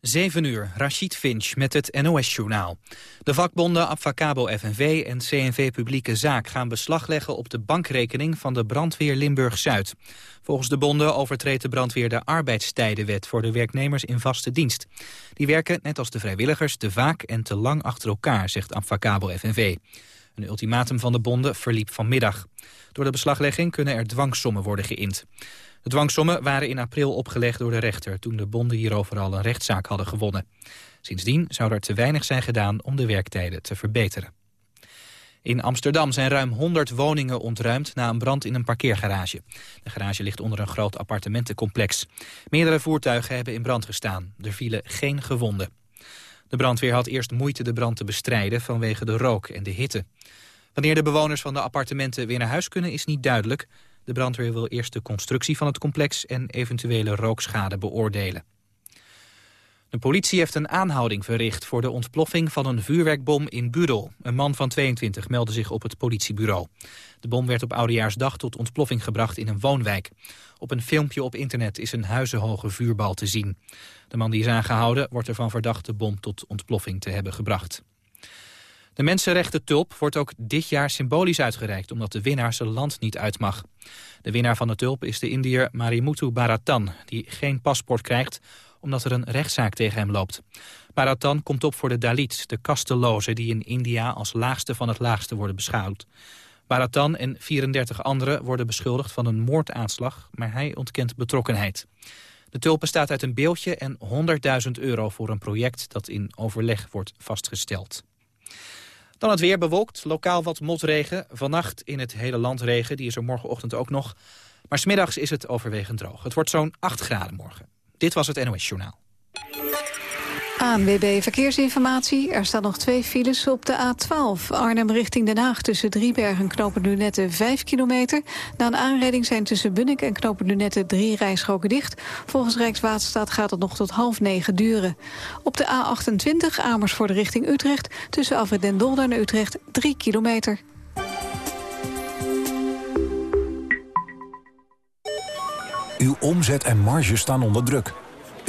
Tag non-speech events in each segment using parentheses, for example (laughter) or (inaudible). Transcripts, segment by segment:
7 uur, Rachid Finch met het NOS-journaal. De vakbonden Abfacabo FNV en CNV Publieke Zaak gaan beslag leggen op de bankrekening van de brandweer Limburg-Zuid. Volgens de bonden overtreedt de brandweer de arbeidstijdenwet voor de werknemers in vaste dienst. Die werken, net als de vrijwilligers, te vaak en te lang achter elkaar, zegt Abfacabo FNV. Een ultimatum van de bonden verliep vanmiddag. Door de beslaglegging kunnen er dwangsommen worden geïnd. De dwangsommen waren in april opgelegd door de rechter... toen de bonden hierover al een rechtszaak hadden gewonnen. Sindsdien zou er te weinig zijn gedaan om de werktijden te verbeteren. In Amsterdam zijn ruim 100 woningen ontruimd na een brand in een parkeergarage. De garage ligt onder een groot appartementencomplex. Meerdere voertuigen hebben in brand gestaan. Er vielen geen gewonden. De brandweer had eerst moeite de brand te bestrijden vanwege de rook en de hitte. Wanneer de bewoners van de appartementen weer naar huis kunnen is niet duidelijk. De brandweer wil eerst de constructie van het complex en eventuele rookschade beoordelen. De politie heeft een aanhouding verricht voor de ontploffing van een vuurwerkbom in Budel. Een man van 22 meldde zich op het politiebureau. De bom werd op Oudejaarsdag tot ontploffing gebracht in een woonwijk. Op een filmpje op internet is een huizenhoge vuurbal te zien. De man die is aangehouden wordt ervan verdacht de bom tot ontploffing te hebben gebracht. De mensenrechten tulp wordt ook dit jaar symbolisch uitgereikt... omdat de winnaar zijn land niet uit mag. De winnaar van de tulp is de Indiër Marimutu Baratan... die geen paspoort krijgt omdat er een rechtszaak tegen hem loopt. Baratan komt op voor de Dalits, de kastelozen... die in India als laagste van het laagste worden beschouwd. Baratan en 34 anderen worden beschuldigd van een moordaanslag... maar hij ontkent betrokkenheid. De tulp bestaat uit een beeldje en 100.000 euro voor een project... dat in overleg wordt vastgesteld. Dan het weer bewolkt, lokaal wat motregen. Vannacht in het hele land regen, die is er morgenochtend ook nog. Maar smiddags is het overwegend droog. Het wordt zo'n 8 graden morgen. Dit was het NOS Journaal. ANWB Verkeersinformatie. Er staan nog twee files op de A12. Arnhem richting Den Haag tussen Driebergen en Knopen Lunette 5 kilometer. Na een aanrijding zijn tussen Bunnik en Knopen Lunette drie rijstroken dicht. Volgens Rijkswaterstaat gaat het nog tot half negen duren. Op de A28 Amersfoort richting Utrecht tussen Afrit den Dolder en Utrecht 3 kilometer. Uw omzet en marge staan onder druk.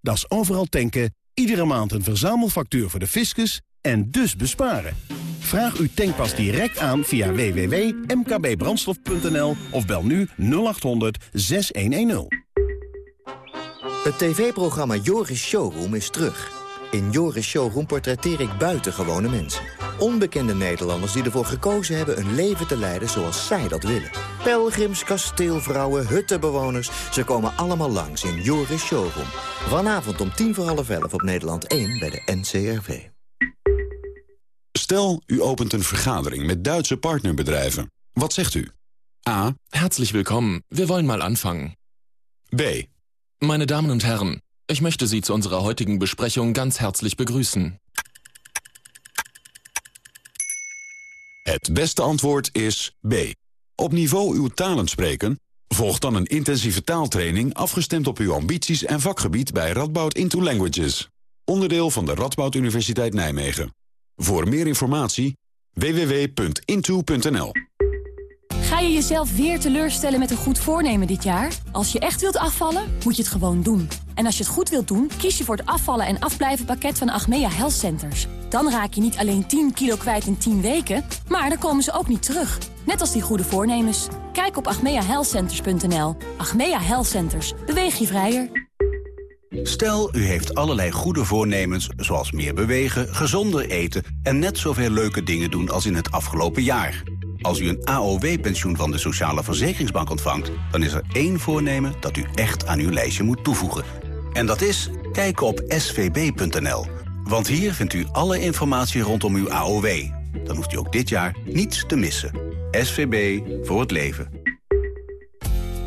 Dat is overal tanken, iedere maand een verzamelfactuur voor de fiscus en dus besparen. Vraag uw tankpas direct aan via www.mkbbrandstof.nl of bel nu 0800 6110. Het tv-programma Joris Showroom is terug. In Joris Showroom portretteer ik buitengewone mensen. Onbekende Nederlanders die ervoor gekozen hebben een leven te leiden zoals zij dat willen. Pelgrims, kasteelvrouwen, huttenbewoners, ze komen allemaal langs in Joris Showroom. Vanavond om tien voor half elf op Nederland 1 bij de NCRV. Stel, u opent een vergadering met Duitse partnerbedrijven. Wat zegt u? A. Herzlich willkommen. Wir wollen mal anfangen. B. Meine Damen und Herren, ich möchte Sie zu unserer heutigen Besprechung ganz herzlich begrüßen. Het beste antwoord is B. Op niveau uw talen spreken? Volg dan een intensieve taaltraining afgestemd op uw ambities en vakgebied bij Radboud Into Languages. Onderdeel van de Radboud Universiteit Nijmegen. Voor meer informatie www.into.nl Ga je jezelf weer teleurstellen met een goed voornemen dit jaar? Als je echt wilt afvallen, moet je het gewoon doen. En als je het goed wilt doen, kies je voor het afvallen en afblijven pakket van Achmea Health Centers. Dan raak je niet alleen 10 kilo kwijt in 10 weken, maar dan komen ze ook niet terug. Net als die goede voornemens. Kijk op achmeahealthcenters.nl. Achmea Health Centers. Beweeg je vrijer. Stel, u heeft allerlei goede voornemens, zoals meer bewegen, gezonder eten... en net zoveel leuke dingen doen als in het afgelopen jaar. Als u een AOW-pensioen van de Sociale Verzekeringsbank ontvangt... dan is er één voornemen dat u echt aan uw lijstje moet toevoegen. En dat is kijken op svb.nl. Want hier vindt u alle informatie rondom uw AOW. Dan hoeft u ook dit jaar niets te missen. SVB voor het leven.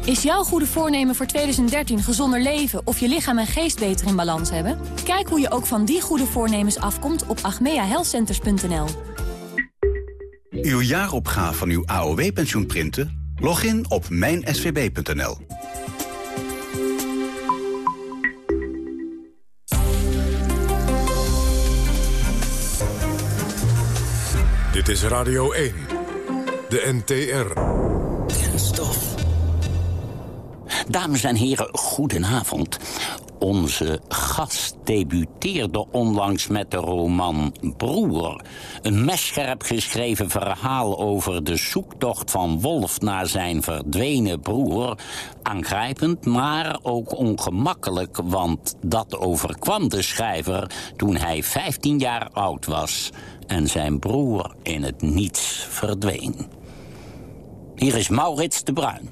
Is jouw goede voornemen voor 2013 gezonder leven of je lichaam en geest beter in balans hebben? Kijk hoe je ook van die goede voornemens afkomt op agmeahealthcenters.nl. Uw jaaropgave van uw AOW-pensioen printen? Log in op mijnsvb.nl. Dit is Radio 1, de NTR. Kenstof. Dames en heren, goedenavond. Onze gast debuteerde onlangs met de roman Broer. Een messcherp geschreven verhaal over de zoektocht van Wolf naar zijn verdwenen broer. Aangrijpend, maar ook ongemakkelijk, want dat overkwam de schrijver toen hij 15 jaar oud was en zijn broer in het niets verdween. Hier is Maurits de Bruin.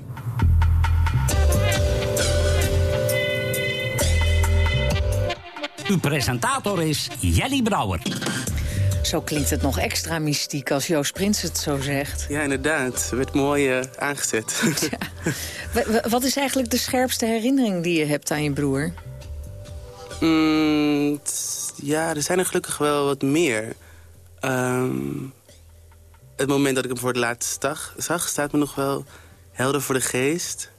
Uw presentator is Jelly Brouwer. Zo klinkt het nog extra mystiek als Joost Prins het zo zegt. Ja, inderdaad. Het werd mooi uh, aangezet. (laughs) Ja. Wat is eigenlijk de scherpste herinnering die je hebt aan je broer? Mm, ja, er zijn er gelukkig wel wat meer. Um, het moment dat ik hem voor het laatst zag, zag staat me nog wel helder voor de geest.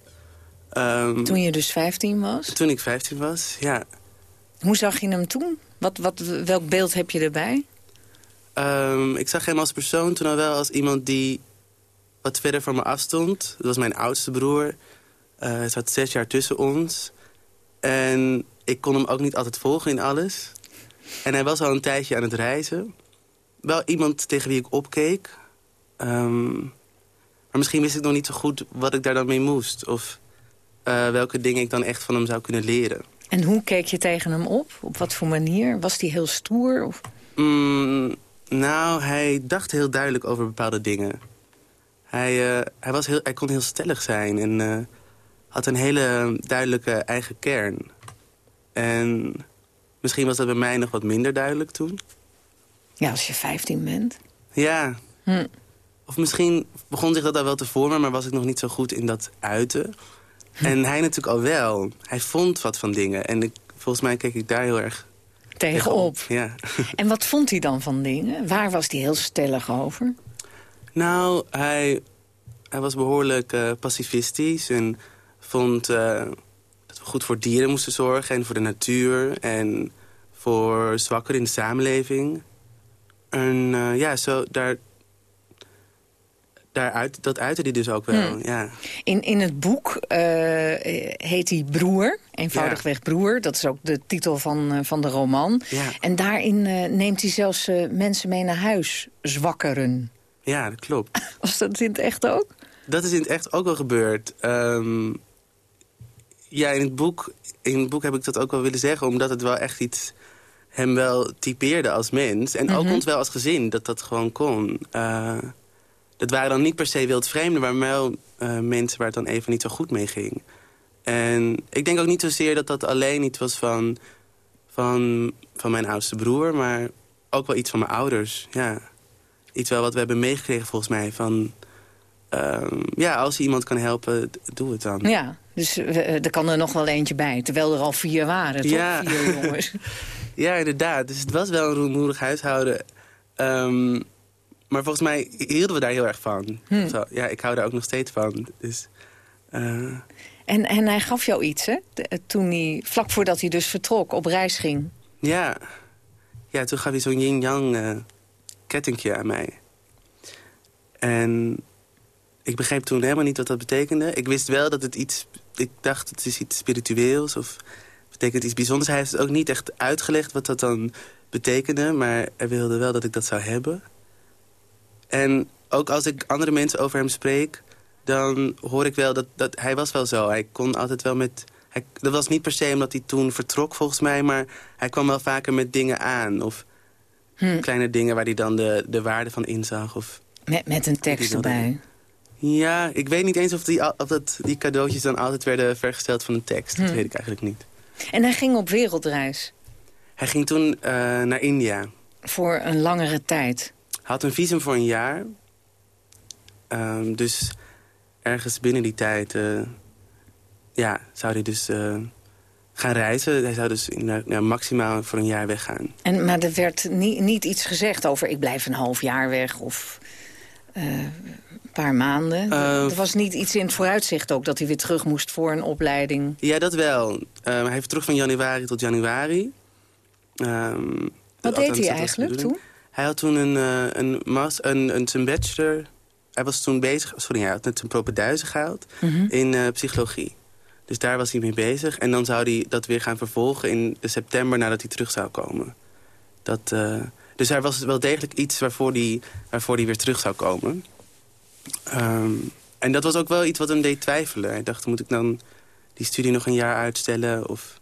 Um, toen je dus 15 was? Toen ik 15 was, ja. Hoe zag je hem toen? Wat, wat, welk beeld heb je erbij? Um, ik zag hem als persoon toen al wel als iemand die wat verder van me afstond. Dat was mijn oudste broer. Uh, er zat zes jaar tussen ons. En ik kon hem ook niet altijd volgen in alles. En hij was al een tijdje aan het reizen. Wel iemand tegen wie ik opkeek. Um, maar misschien wist ik nog niet zo goed wat ik daar dan mee moest. Of uh, welke dingen ik dan echt van hem zou kunnen leren. En hoe keek je tegen hem op? Op wat voor manier? Was hij heel stoer? Of? Mm, nou, hij dacht heel duidelijk over bepaalde dingen. Hij, uh, hij, was heel, hij kon heel stellig zijn en uh, had een hele duidelijke eigen kern. En misschien was dat bij mij nog wat minder duidelijk toen. Ja, als je 15 bent. Ja. Hm. Of misschien begon zich dat al wel te vormen... maar was ik nog niet zo goed in dat uiten. (laughs) En hij natuurlijk al wel. Hij vond wat van dingen. En ik, volgens mij keek ik daar heel erg tegenop. Ja. (laughs) En wat vond hij dan van dingen? Waar was hij heel stellig over? Nou, hij, hij was behoorlijk uh, pacifistisch... en vond uh, dat we goed voor dieren moesten zorgen... en voor de natuur en voor zwakkeren in de samenleving. En uh, ja, zo, daar, daaruit, dat uitte hij dus ook wel, hmm. ja. In, in het boek uh, heet hij Broer, eenvoudigweg ja. Broer. Dat is ook de titel van, uh, van de roman. Ja. En daarin uh, neemt hij zelfs mensen mee naar huis, zwakkeren. Ja, dat klopt. (laughs) Was dat in het echt ook? Dat is in het echt ook wel gebeurd. Um, ja, in het, boek, in het boek heb ik dat ook wel willen zeggen... omdat het wel echt iets hem wel typeerde als mens. En mm -hmm. ook ons wel als gezin, dat dat gewoon kon. Dat waren dan niet per se wildvreemden... maar wel uh, mensen waar het dan even niet zo goed mee ging. En ik denk ook niet zozeer dat dat alleen iets was van, van, van mijn oudste broer... maar ook wel iets van mijn ouders, ja. Iets wel wat we hebben meegekregen volgens mij van... Um, ja, als je iemand kan helpen, doe het dan. Ja, dus uh, er kan er nog wel eentje bij. Terwijl er al vier waren, toch? Ja. Vier jongens. (laughs) ja, inderdaad. Dus het was wel een roemoedig huishouden. Um, maar volgens mij hielden we daar heel erg van. Hm. Zo, ja, ik hou daar ook nog steeds van. Dus, uh... en, en hij gaf jou iets, hè? De, toen hij, vlak voordat hij dus vertrok, op reis ging. Ja, ja toen gaf hij zo'n yin-yang uh, kettingje aan mij. En ik begreep toen helemaal niet wat dat betekende. Ik wist wel dat het iets... Ik dacht, het is iets spiritueels of betekent iets bijzonders. Hij heeft het ook niet echt uitgelegd wat dat dan betekende. Maar hij wilde wel dat ik dat zou hebben. En ook als ik andere mensen over hem spreek... dan hoor ik wel dat, dat hij was wel zo. Hij kon altijd wel met... Hij, dat was niet per se omdat hij toen vertrok volgens mij... maar hij kwam wel vaker met dingen aan. Of hm. kleine dingen waar hij dan de, de waarde van inzag. Of met, met een tekst erbij. Ja, ik weet niet eens of, die, of dat, die cadeautjes dan altijd werden vergesteld van een tekst. Dat Hm. weet ik eigenlijk niet. En hij ging op wereldreis. Hij ging toen uh, naar India. Voor een langere tijd. Hij had een visum voor een jaar. Um, dus ergens binnen die tijd uh, ja, zou hij dus eh, gaan reizen. Hij zou dus maximaal voor een jaar weggaan. En, maar er werd niet, niet iets gezegd over ik blijf een half jaar weg of eh, een paar maanden. Eh, er was niet iets in het vooruitzicht ook dat hij weer terug moest voor een opleiding. Ja, dat wel. Eh, hij heeft terug van januari tot januari. Ehm, Wat deed hij eigenlijk toen? Hij had toen een, eh, een, mas, een, een, zijn bachelor... Hij was toen bezig... Sorry, hij had net zijn propenduizen gehaald Mhm. in eh, psychologie. Dus daar was hij mee bezig. En dan zou hij dat weer gaan vervolgen in september nadat hij terug zou komen. Dat, eh, dus er was wel degelijk iets waarvoor hij, waarvoor hij weer terug zou komen. Ehm, en dat was ook wel iets wat hem deed twijfelen. Hij dacht, moet ik dan die studie nog een jaar uitstellen? Of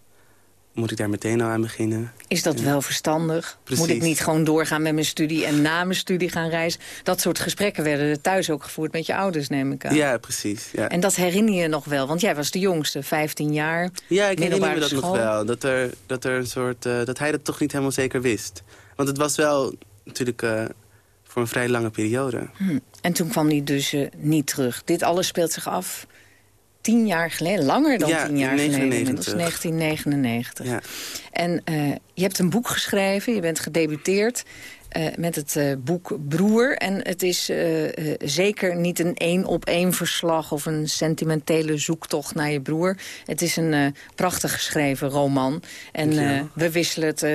moet ik daar meteen al aan beginnen? Is dat wel verstandig? Precies. Moet ik niet gewoon doorgaan met mijn studie en na mijn studie gaan reizen? Dat soort gesprekken werden er thuis ook gevoerd met je ouders, neem ik aan. Ja, precies. Ja. En dat herinner je nog wel, want jij was de jongste, 15 jaar. Ja, ik herinner me dat nog school. wel. Dat, er, dat, er een soort, eh, dat hij dat toch niet helemaal zeker wist. Want het was wel natuurlijk eh, voor een vrij lange periode. Hm. En toen kwam hij dus eh, niet terug. Dit alles speelt zich af tien jaar geleden, langer dan Ja, tien jaar in geleden. 99. Inmiddels 1999. Ja. En eh, je hebt een boek geschreven, je bent gedebuteerd eh, met het eh, boek Broer. En het is zeker niet een één-op-één verslag... of een sentimentele zoektocht naar je broer. Het is een prachtig geschreven roman. En we wisselen het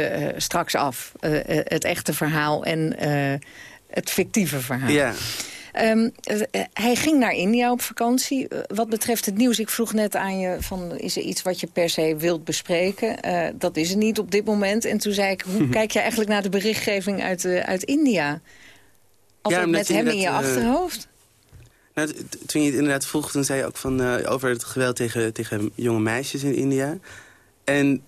straks af. Het echte verhaal en het fictieve verhaal. Ja. Ehm, eh, hij ging naar India op vakantie. Eh, wat betreft het nieuws, ik vroeg net aan je... Van, is er iets wat je per se wilt bespreken? Eh, dat is er niet op dit moment. En toen zei ik, hoe (laughs) kijk je eigenlijk naar de berichtgeving uit, uit India? Altijd met hem in je achterhoofd? Nou, toen je het inderdaad vroeg, toen zei je ook van, over het geweld tegen, tegen jonge meisjes in India. En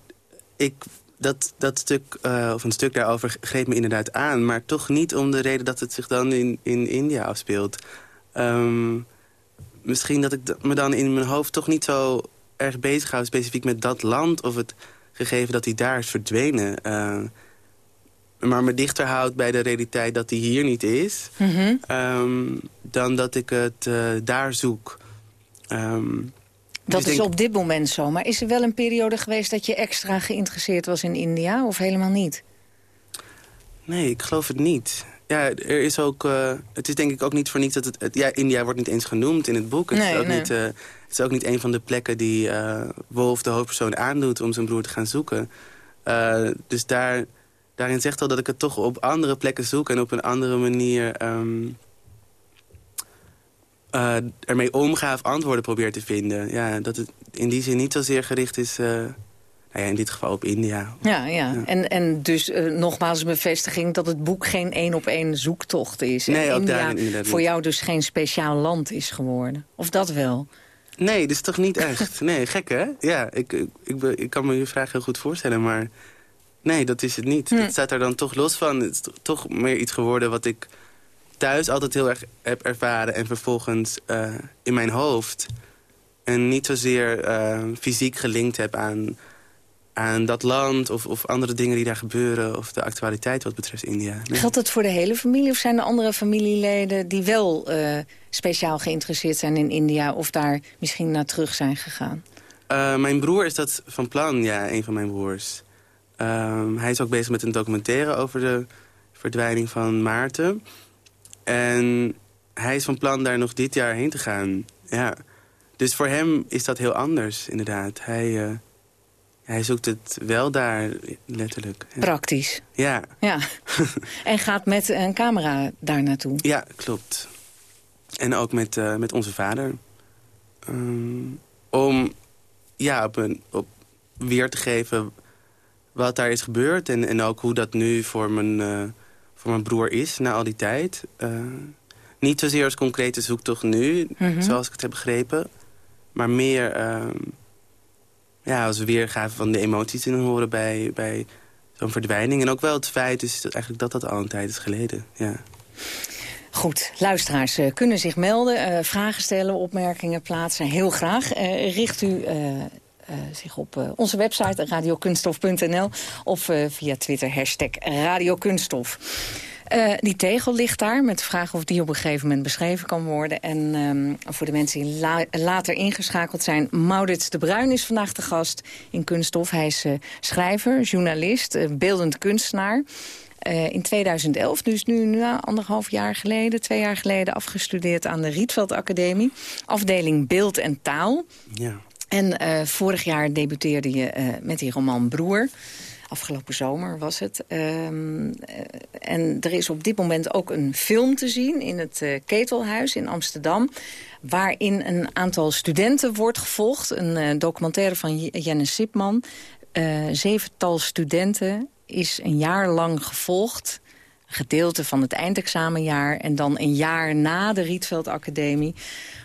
ik, dat, dat stuk, eh, of een stuk daarover greep me inderdaad aan. Maar toch niet om de reden dat het zich dan in, in India afspeelt. Ehm, misschien dat ik me dan in mijn hoofd toch niet zo erg bezig hou... specifiek met dat land of het gegeven dat hij daar is verdwenen. Eh, maar me dichter houdt bij de realiteit dat hij hier niet is... Mhm. Ehm, dan dat ik het eh, daar zoek. Ehm, Dat dus is denk- op dit moment zo. Maar is er wel een periode geweest dat je extra geïnteresseerd was in India? Of helemaal niet? Nee, ik geloof het niet. Ja, er is ook... eh, het is denk ik ook niet voor niets dat het... het- ja, India wordt niet eens genoemd in het boek. Het, Nee, is, ook nee. niet, eh, het is ook niet een van de plekken die eh, Wolf, de hoofdpersoon, aandoet... om zijn broer te gaan zoeken. Dus daar, daarin zegt al dat ik het toch op andere plekken zoek... en op een andere manier ehm, eh, ermee omga of antwoorden probeer te vinden. Ja, dat het in die zin niet zozeer gericht is... eh, nou ja, in dit geval op India. Ja, ja. En, en dus eh, nogmaals een bevestiging dat het boek geen één-op-één zoektocht is. Nee, en ook India daarin voor jou dus geen speciaal land is geworden. Of dat wel? Nee, dat is toch niet echt. (laughs) Nee, gek hè? Ja, ik, ik, ik, be- ik kan me je vraag heel goed voorstellen, maar... Nee, dat is het niet. Hm. Het staat er dan toch los van. Het is to- toch meer iets geworden wat ik thuis altijd heel erg heb ervaren... en vervolgens eh, in mijn hoofd. En niet zozeer eh, fysiek gelinkt heb aan, aan dat land... Of, of andere dingen die daar gebeuren... of de actualiteit wat betreft India. Nee. Geldt het voor de hele familie of zijn er andere familieleden... die wel eh, speciaal geïnteresseerd zijn in India... of daar misschien naar terug zijn gegaan? Mijn broer is dat van plan, ja, een van mijn broers. Ehm, hij is ook bezig met een documentaire over de verdwijning van Maarten. En hij is van plan daar nog dit jaar heen te gaan. Ja. Dus voor hem is dat heel anders, inderdaad. Hij, eh, hij zoekt het wel daar, letterlijk. Ja. Praktisch. Ja, Ja. (laughs) en gaat met een camera daar naartoe? ja klopt. En ook met, eh, met onze vader. Ehm, om ja, op een, op weer te geven wat daar is gebeurd. En, en ook hoe dat nu voor mijn, eh, voor mijn broer is na al die tijd. Eh, niet zozeer als concrete zoektocht nu, Mhm. zoals ik het heb begrepen. Maar meer ehm, ja, als weergave van de emoties dan horen bij, bij zo'n verdwijning. En ook wel het feit is dat eigenlijk dat dat al een tijd is geleden. Ja. Goed, luisteraars eh, kunnen zich melden, eh, vragen stellen, opmerkingen plaatsen. Heel graag. Richt u zich op eh, onze website radiokunstof.nl of eh, via Twitter hashtag radiokunststof. Eh, die tegel ligt daar met de vraag of die op een gegeven moment beschreven kan worden. En ehm, voor de mensen die la later ingeschakeld zijn... Maurits de Bruin is vandaag de gast in Kunststof. Hij is schrijver, journalist, beeldend kunstenaar. in 2011, dus nu, nu anderhalf jaar geleden, twee jaar geleden... afgestudeerd aan de Rietveld Academie. Afdeling Beeld en Taal. Ja. En vorig jaar debuteerde je met die roman Broer... Afgelopen zomer was het. Um, en er is op dit moment ook een film te zien in het Ketelhuis in Amsterdam... waarin een aantal studenten wordt gevolgd. Een documentaire van Jenne Sipman. Zevental studenten is een jaar lang gevolgd gedeelte van het eindexamenjaar... en dan een jaar na de Rietveld Academie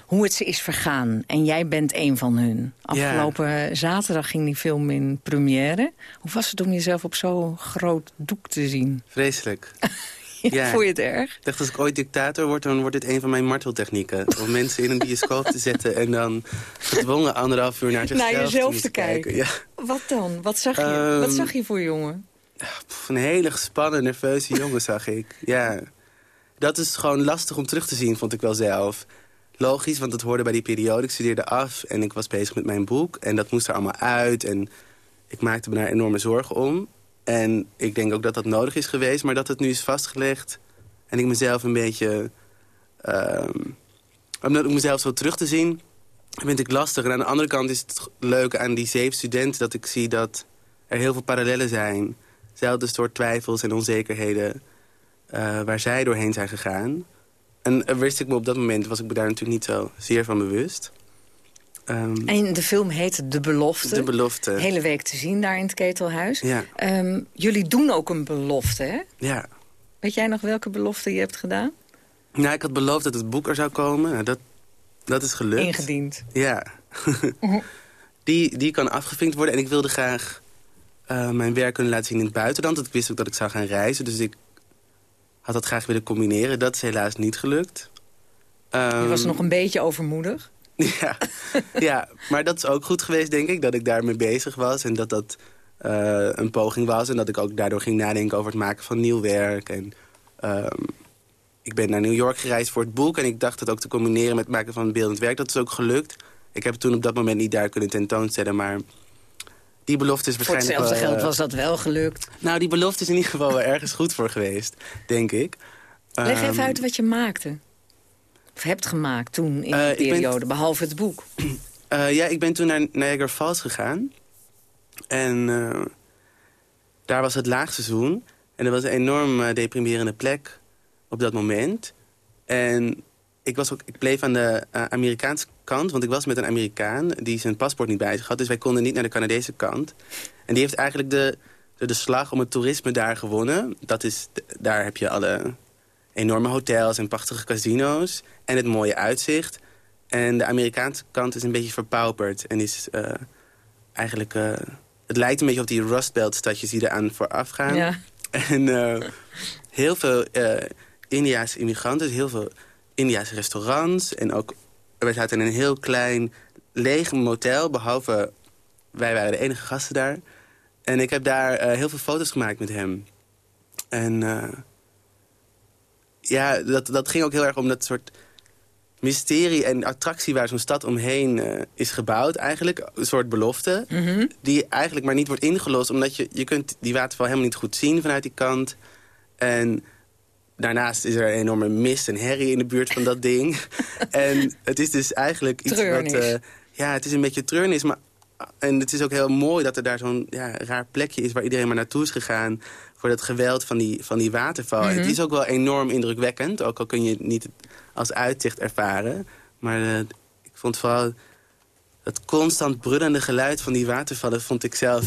hoe het ze is vergaan. En jij bent een van hun. Afgelopen zaterdag ging die film in première. Hoe was het om jezelf op zo'n groot doek te zien? Vreselijk. (laughs) ja, Vond je het erg? Ik dacht, als ik ooit dictator word, dan wordt dit een van mijn marteltechnieken. Om mensen in een bioscoop te zetten en dan gedwongen anderhalf uur naar zichzelf naar jezelf te, te kijken. Ja. Wat dan? Wat zag je? Um, Wat zag je voor jongen? Een hele gespannen, nerveuze jongen (laughs) zag ik. Ja. Dat is gewoon lastig om terug te zien, vond ik wel zelf logisch, want het hoorde bij die periode. Ik studeerde af en ik was bezig met mijn boek. En dat moest er allemaal uit. En ik maakte me daar enorme zorgen om. En ik denk ook dat dat nodig is geweest. Maar dat het nu is vastgelegd. En ik mezelf een beetje... Um, om mezelf zo terug te zien, vind ik lastig. En aan de andere kant is het leuke aan die zeven studenten... dat ik zie dat er heel veel parallellen zijn. Zelfde soort twijfels en onzekerheden... Uh, waar zij doorheen zijn gegaan. En wist ik me op dat moment, was ik me daar natuurlijk niet zo zeer van bewust. Um, en de film heet De Belofte. De Belofte. hele week te zien daar in het Ketelhuis. Ja. Um, jullie doen ook een belofte, hè? Ja. Weet jij nog welke belofte je hebt gedaan? Nou, ik had beloofd dat het boek er zou komen. Nou, dat, dat is gelukt. Ingediend. Ja. (laughs) die, die kan afgevinkt worden. En ik wilde graag uh, mijn werk kunnen laten zien in het buitenland. Ik wist ook dat ik zou gaan reizen. Dus ik had dat graag willen combineren. Dat is helaas niet gelukt. Um, je was ehm, nog een beetje overmoedig? (laughs) ja, ja, maar dat is ook goed geweest, denk ik. Dat ik daarmee bezig was en dat dat uh, een poging was. En dat ik ook daardoor ging nadenken over het maken van nieuw werk. En, um, ik ben naar New York gereisd voor het boek. En ik dacht het ook te combineren met het maken van beeldend werk. Dat is ook gelukt. Ik heb het toen op dat moment niet daar kunnen tentoonstellen. Maar die belofte is waarschijnlijk... Voor hetzelfde geld was dat wel gelukt. Nou, die belofte is in ieder geval wel ergens goed voor geweest, denk ik. Leg um, even uit wat je maakte. Of hebt gemaakt toen in uh, die periode, ben... behalve het boek. Uh, (clears throat) ja, ik ben toen naar Niagara Falls gegaan. En uh, daar was het laagseizoen. En dat was een enorm deprimerende plek op dat moment. En ik, was ook, ik bleef aan de uh, Amerikaanse kant, want ik was met een Amerikaan... die zijn paspoort niet bij zich had, dus wij konden niet naar de Canadese kant. En die heeft eigenlijk de, de, de slag om het toerisme daar gewonnen. Dat is, daar heb je alle enorme hotels en prachtige casino's... en het mooie uitzicht. En de Amerikaanse kant is een beetje verpauperd en is uh, eigenlijk... Uh, het lijkt een beetje op die Rust Belt stadjes die eraan vooraf gaan. Ja. (laughs) En heel veel Indiaanse immigranten, heel veel Indiaanse restaurants. En ook, wij zaten in een heel klein leeg motel, behalve wij waren de enige gasten daar. En ik heb daar uh, heel veel foto's gemaakt met hem. En uh, ja, dat, dat ging ook heel erg om dat soort mysterie en attractie... waar zo'n stad omheen uh, is gebouwd eigenlijk. Een soort belofte. Mm -hmm. Die eigenlijk maar niet wordt ingelost... omdat je, je kunt die waterval helemaal niet goed zien vanuit die kant. En Daarnaast is er een enorme mist en herrie in de buurt van dat ding. (laughs) en het is dus eigenlijk iets treurnis. wat... Uh, ja, het is een beetje treurnis, maar... En het is ook heel mooi dat er daar zo'n ja, raar plekje is... waar iedereen maar naartoe is gegaan voor dat geweld van die, van die waterval. Mhm. Mm -hmm. Het is ook wel enorm indrukwekkend, ook al kun je het niet als uitzicht ervaren. Maar uh, ik vond vooral het constant brullende geluid van die watervallen... vond ik zelf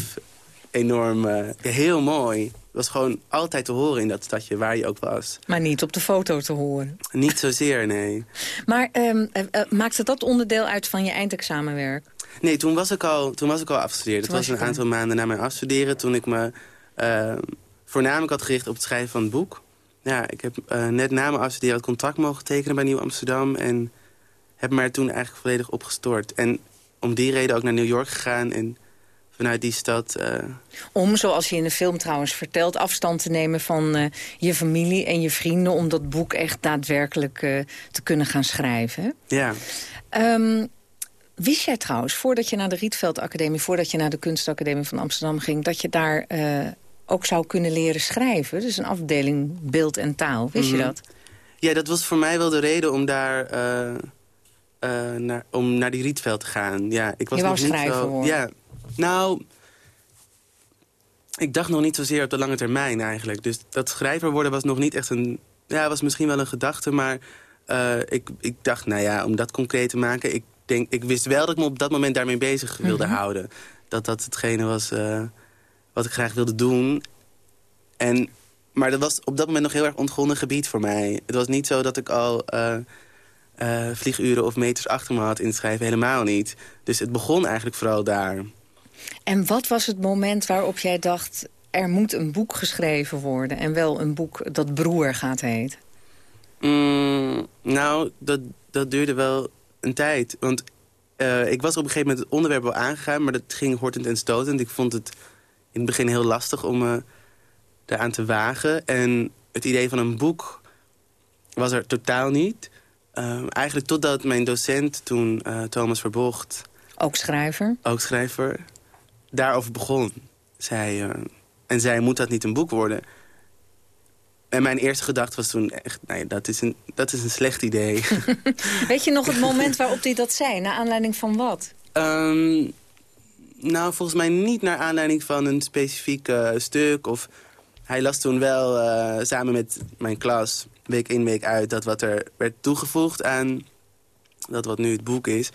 enorm, uh, heel mooi was gewoon altijd te horen in dat stadje, waar je ook was. Maar niet op de foto te horen? Niet zozeer, nee. (laughs) Maar um, uh, maakte dat onderdeel uit van je eindexamenwerk? Nee, toen was ik al, toen was ik al afgestudeerd. Het was, was een aantal maanden na mijn afstuderen... toen ik me uh, voornamelijk had gericht op het schrijven van het boek. Ja, ik heb uh, net na mijn afstuderen het contract mogen tekenen bij Nieuw Amsterdam... en heb me er toen eigenlijk volledig opgestort. En om die reden ook naar New York gegaan... en vanuit die stad... eh, Om, zoals je in de film trouwens vertelt, afstand te nemen van eh, je familie en je vrienden... om dat boek echt daadwerkelijk eh, te kunnen gaan schrijven. ja. Ehm, wist jij trouwens, voordat je naar de Rietveld Academie... voordat je naar de Kunstacademie van Amsterdam ging... dat je daar ook zou kunnen leren schrijven? Dus een afdeling beeld en taal. Wist je Mhm. dat? Ja, dat was voor mij wel de reden om daar... naar, om naar die Rietveld te gaan. Ja, ik was Je wou nog niet worden? Ja, nou... Ik dacht nog niet zozeer op de lange termijn eigenlijk. Dus dat schrijver worden was nog niet echt een... Ja, was misschien wel een gedachte, maar... eh, ik, ik dacht, nou ja, om dat concreet te maken... Ik, denk, ik wist wel dat ik me op dat moment daarmee bezig wilde Mhm. houden. Dat dat hetgene was eh, wat ik graag wilde doen. En, maar dat was op dat moment nog heel erg ontgonnen gebied voor mij. Het was niet zo dat ik al eh, vlieguren of meters achter me had in het schrijven. Helemaal niet. Dus het begon eigenlijk vooral daar. En wat was het moment waarop jij dacht... er moet een boek geschreven worden... en wel een boek dat Broer gaat heten? Mm, nou, dat, dat duurde wel een tijd. Want eh, ik was op een gegeven moment het onderwerp wel aangegaan... maar dat ging hortend en stotend. Ik vond het in het begin heel lastig om me daaraan te wagen. En het idee van een boek was er totaal niet. Eh, eigenlijk totdat mijn docent toen, eh, Thomas Verbocht... Ook schrijver? Ook schrijver. Daarover begon. Zij, eh, en zei, moet dat niet een boek worden? En mijn eerste gedachte was toen echt... Nee, dat is een, dat is een slecht idee. (laughs) (laughs) Weet je nog het moment waarop hij dat zei? Naar aanleiding van wat? Ehm, nou, volgens mij niet naar aanleiding van een specifiek eh, stuk. Of hij las toen wel eh, samen met mijn klas, week in, week uit... dat wat er werd toegevoegd aan dat wat nu het boek is.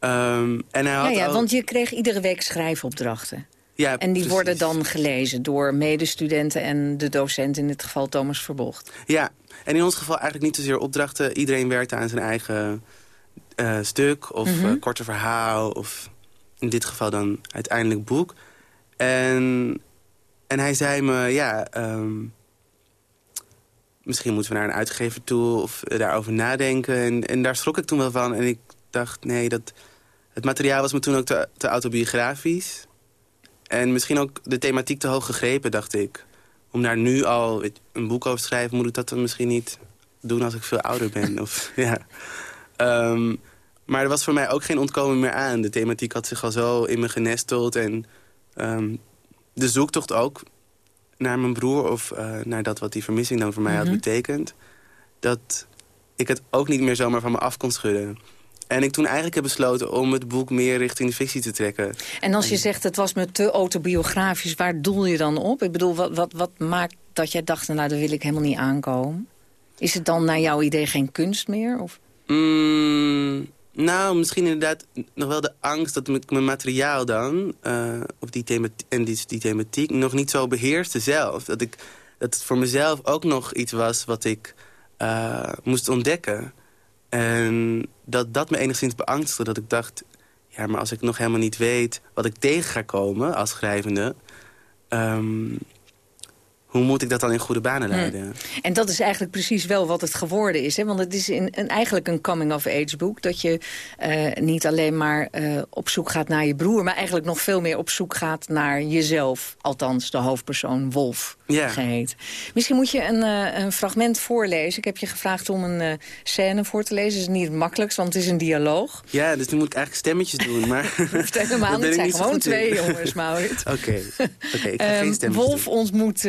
En hij Ja, had ja, ook- want je kreeg iedere week schrijfopdrachten. Ja, En die precies. worden dan gelezen door medestudenten en de docent, in dit geval Thomas Verbocht. Ja, en in ons geval eigenlijk niet zozeer opdrachten. Iedereen werkte aan zijn eigen eh, stuk of Mhm. eh, korte verhaal... of in dit geval dan uiteindelijk boek. En, en hij zei me, ja... ehm, misschien moeten we naar een uitgever toe of eh, daarover nadenken. En, en daar schrok ik toen wel van. En ik dacht, nee, dat, het materiaal was me toen ook te, te autobiografisch. En misschien ook de thematiek te hoog gegrepen, dacht ik. Om daar nu al een boek over te schrijven... moet ik dat dan misschien niet doen als ik veel ouder ben. of, (laughs) ja. Ehm, maar er was voor mij ook geen ontkomen meer aan. De thematiek had zich al zo in me genesteld. En ehm, de zoektocht ook naar mijn broer... of eh, naar dat wat die vermissing dan voor mij Mhm. had betekend... dat ik het ook niet meer zomaar van me af kon schudden. En ik toen eigenlijk heb besloten om het boek meer richting de fictie te trekken. En als je zegt het was me te autobiografisch, waar doel je dan op? Ik bedoel, wat, wat, wat maakt dat jij dacht, nou daar wil ik helemaal niet aankomen? Is het dan naar jouw idee geen kunst meer? Of? Mm, nou, misschien inderdaad nog wel de angst dat ik mijn materiaal dan... eh, of die en die, die thematiek nog niet zo beheerste zelf. Dat, ik, dat het voor mezelf ook nog iets was wat ik eh, moest ontdekken. En dat dat me enigszins beangstigde. Dat ik dacht, ja, maar als ik nog helemaal niet weet... wat ik tegen ga komen als schrijvende... ehm, hoe moet ik dat dan in goede banen leiden? En dat is eigenlijk precies wel wat het geworden is. Hè? Want het is in, een, eigenlijk een coming-of-age boek. Dat je eh, niet alleen maar eh, op zoek gaat naar je broer... maar eigenlijk nog veel meer op zoek gaat naar jezelf. Althans, de hoofdpersoon Wolf Ja. geheet. Misschien moet je een, eh, een fragment voorlezen. Ik heb je gevraagd om een scène voor te lezen. Dat is niet het makkelijkst, want het is een dialoog. Ja, dus nu moet ik eigenlijk stemmetjes doen, maar... (laughs) Hoeft helemaal (laughs) niet. Het zijn gewoon twee jongens, Maurits. (laughs) Oké, oké, ik ga Ehm, geen stemmetjes Wolf ontmoet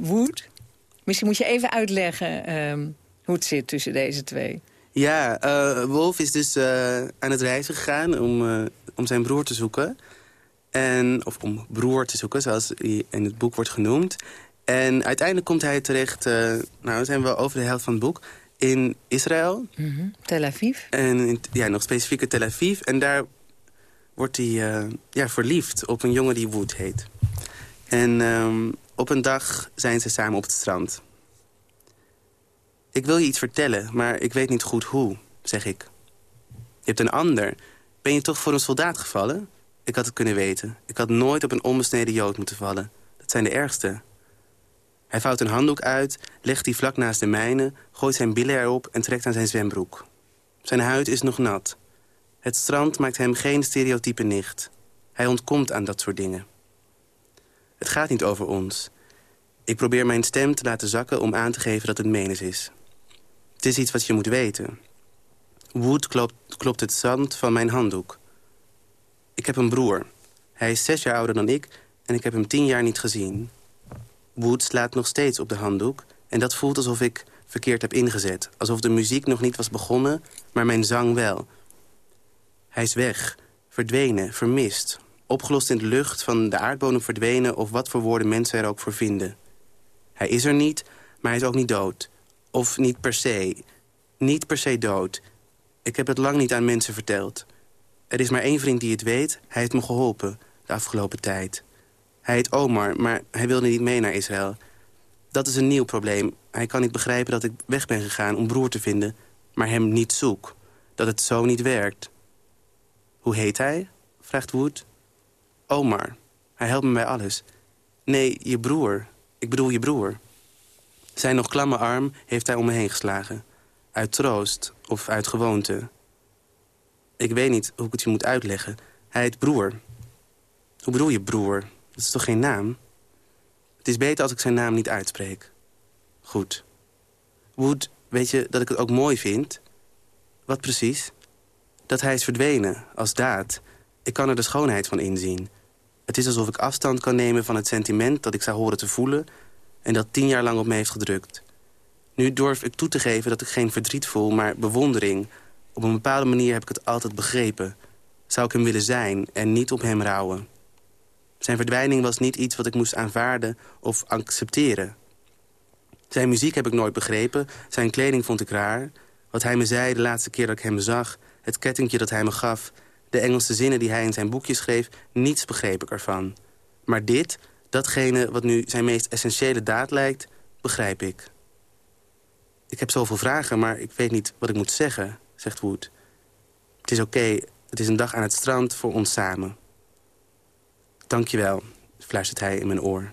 Wood. Misschien moet je even uitleggen ehm, hoe het zit tussen deze twee. Ja, eh, Wolf is dus eh, aan het reizen gegaan om, eh, om zijn broer te zoeken. En, of om broer te zoeken, zoals hij in het boek wordt genoemd. En uiteindelijk komt hij terecht, eh, nou we zijn wel over de helft van het boek... in Israël. Mhm. Tel Aviv. En in, ja, nog specifieker Tel Aviv. En daar wordt hij eh, ja, verliefd op een jongen die Wood heet. En ehm, op een dag zijn ze samen op het strand. Ik wil je iets vertellen, maar ik weet niet goed hoe, zeg ik. Je hebt een ander. Ben je toch voor een soldaat gevallen? Ik had het kunnen weten. Ik had nooit op een onbesneden jood moeten vallen. Dat zijn de ergste. Hij vouwt een handdoek uit, legt die vlak naast de mijne... gooit zijn billen erop en trekt aan zijn zwembroek. Zijn huid is nog nat. Het strand maakt hem geen stereotype nicht. Hij ontkomt aan dat soort dingen. Het gaat niet over ons. Ik probeer mijn stem te laten zakken om aan te geven dat het menens is. Het is iets wat je moet weten. Wood klopt, klopt het zand van mijn handdoek. Ik heb een broer. Hij is zes jaar ouder dan ik en ik heb hem tien jaar niet gezien. Wood slaat nog steeds op de handdoek... en dat voelt alsof ik verkeerd heb ingezet. Alsof de muziek nog niet was begonnen, maar mijn zang wel. Hij is weg, verdwenen, vermist. Opgelost in de lucht, van de aardbodem verdwenen... of wat voor woorden mensen er ook voor vinden. Hij is er niet, maar hij is ook niet dood. Of niet per se. Niet per se dood. Ik heb het lang niet aan mensen verteld. Er is maar één vriend die het weet. Hij heeft me geholpen de afgelopen tijd. Hij heet Omar, maar hij wilde niet mee naar Israël. Dat is een nieuw probleem. Hij kan niet begrijpen dat ik weg ben gegaan om broer te vinden... maar hem niet zoek. Dat het zo niet werkt. Hoe heet hij? vraagt Wood. Omar. Hij helpt me bij alles. Nee, je broer. Ik bedoel je broer. Zijn nog klamme arm heeft hij om me heen geslagen. Uit troost of uit gewoonte. Ik weet niet hoe ik het je moet uitleggen. Hij heet broer. Hoe bedoel je broer? Dat is toch geen naam? Het is beter als ik zijn naam niet uitspreek. Goed. Wood, weet je dat ik het ook mooi vind? Wat precies? Dat hij is verdwenen, als daad. Ik kan er de schoonheid van inzien. Het is alsof ik afstand kan nemen van het sentiment dat ik zou horen te voelen... en dat tien jaar lang op me heeft gedrukt. Nu durf ik toe te geven dat ik geen verdriet voel, maar bewondering. Op een bepaalde manier heb ik het altijd begrepen. Zou ik hem willen zijn en niet op hem rouwen. Zijn verdwijning was niet iets wat ik moest aanvaarden of accepteren. Zijn muziek heb ik nooit begrepen, zijn kleding vond ik raar. Wat hij me zei de laatste keer dat ik hem zag... het kettingje dat hij me gaf, de Engelse zinnen die hij in zijn boekje schreef... niets begreep ik ervan. Maar dit, datgene wat nu zijn meest essentiële daad lijkt, begrijp ik. Ik heb zoveel vragen, maar ik weet niet wat ik moet zeggen, zegt Wood. Het is oké, het is een dag aan het strand voor ons samen. Dank je wel, fluistert hij in mijn oor.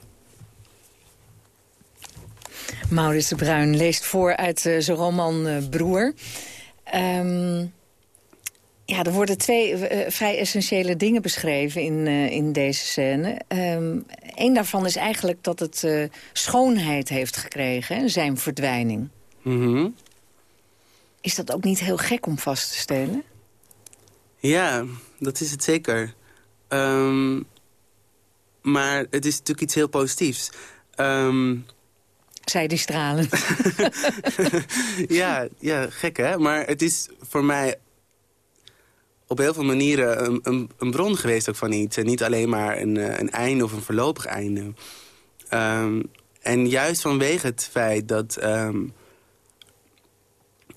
Maurits de Bruin leest voor uit uh, zijn roman uh, Broer. Um, ja, er worden twee uh, vrij essentiële dingen beschreven in, in deze scène. Um, Eén daarvan is eigenlijk dat het schoonheid heeft gekregen, zijn verdwijning. Mm -hmm. Is dat ook niet heel gek om vast te stellen? Ja, dat is het zeker. Um, maar het is natuurlijk iets heel positiefs. Um... Zij die stralen. (laughs) ja, ja, gek hè? Maar het is voor mij op heel veel manieren een, een, een bron geweest ook van iets. En niet alleen maar een, een einde of een voorlopig einde. Um, en juist vanwege het feit dat... Um,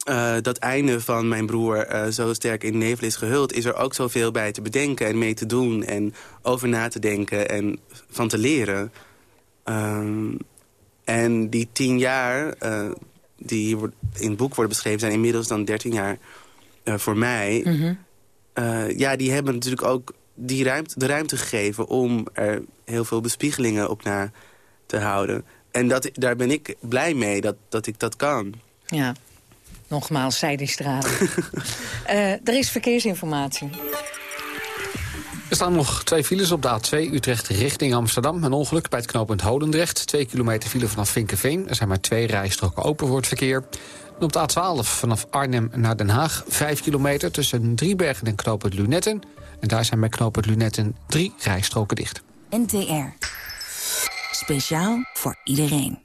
uh, dat einde van mijn broer uh, zo sterk in nevel is gehuld... is er ook zoveel bij te bedenken en mee te doen... en over na te denken en van te leren. Um, en die tien jaar uh, die in het boek worden beschreven... zijn inmiddels dan dertien jaar voor mij. -hmm. Ja, die hebben natuurlijk ook die ruimte, de ruimte gegeven... om er heel veel bespiegelingen op na te houden. En dat, daar ben ik blij mee dat, dat ik dat kan. Ja. Nogmaals, zij die stralen. (laughs) uh, er is verkeersinformatie. Er staan nog twee files op de A2 Utrecht richting Amsterdam. Een ongeluk bij het knooppunt Hodendrecht. Twee kilometer file vanaf Vinkenveen. Er zijn maar twee rijstroken open voor het verkeer. Op de A12 vanaf Arnhem naar Den Haag. Vijf kilometer tussen Driebergen en knooppunt Lunetten. En daar zijn bij knooppunt Lunetten drie rijstroken dicht. NTR. Speciaal voor iedereen.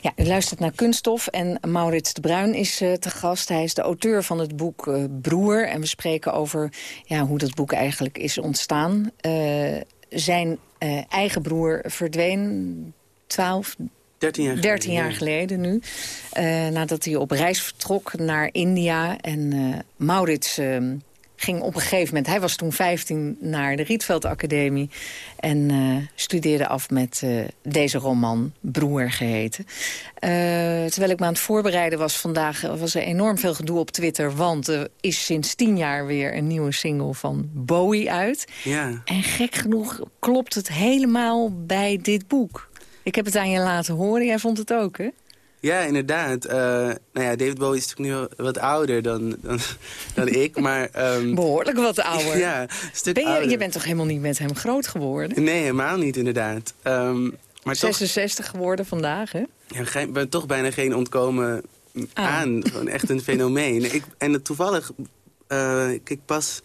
Ja, u luistert naar Kunststof en Maurits de Bruin is uh, te gast. Hij is de auteur van het boek uh, Broer. En we spreken over ja, hoe dat boek eigenlijk is ontstaan. Uh, zijn eigen broer verdween 12, 13 jaar, 13 jaar geleden nu. nadat hij op reis vertrok naar India. En Maurits ehm, ging op een gegeven moment... Hij was toen 15 naar de Rietveld Academie... en uh, studeerde af met deze roman, Broer geheten. Terwijl ik me aan het voorbereiden was vandaag... was er enorm veel gedoe op Twitter... want er is sinds tien jaar weer een nieuwe single van Bowie uit. Ja. En gek genoeg klopt het helemaal bij dit boek. Ik heb het aan je laten horen, jij vond het ook, hè? Ja, inderdaad. Eh, nou ja, David Bowie is natuurlijk nu wat ouder dan, dan, dan ik, maar... ehm, Behoorlijk wat (laughs) ouder. ja, een stuk Ben je, ouder. je bent toch helemaal niet met hem groot geworden? Nee, helemaal niet, inderdaad. Ehm, maar toch, 66 geworden vandaag, hè? ja, ik ben toch bijna geen ontkomen aan. Gewoon echt een fenomeen. Ik, en toevallig, eh ik pas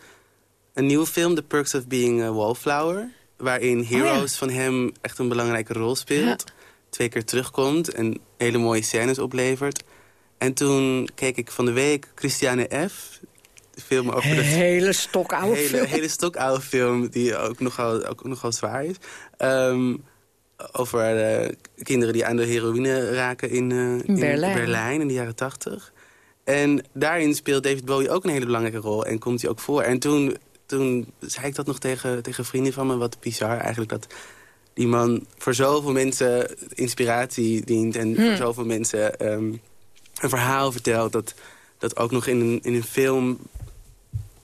een nieuwe film, The Perks of Being a Wallflower... waarin Heroes van hem echt een belangrijke rol speelt. Twee keer terugkomt en hele mooie scènes oplevert. En toen keek ik van de week Christiane F., film over Een de hele stokoude hele, film. hele stokoude film die ook nogal, ook nogal zwaar is. Ehm, over eh, kinderen die aan de heroïne raken in, eh, in Berlijn. Berlijn in de jaren tachtig. En daarin speelt David Bowie ook een hele belangrijke rol. En komt hij ook voor. En toen, toen zei ik dat nog tegen, tegen vrienden van me. Wat bizar eigenlijk dat die man voor zoveel mensen inspiratie dient. En Hmm. voor zoveel mensen ehm, een verhaal vertelt. Dat, dat ook nog in een, in een film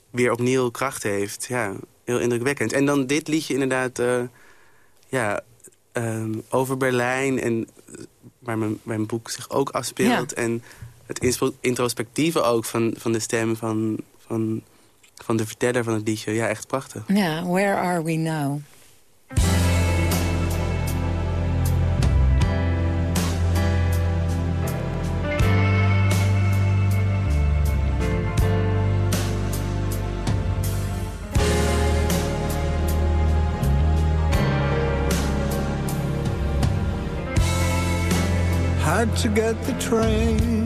weer opnieuw kracht heeft. Ja, heel indrukwekkend. En dan dit liedje inderdaad... eh, ja, ehm, over Berlijn en eh, waar mijn, mijn boek zich ook afspeelt. En het introspectieve ook van, van de stem van, van, van de verteller van het liedje. Ja, echt prachtig. Ja, Where Are We Now? Had to get the train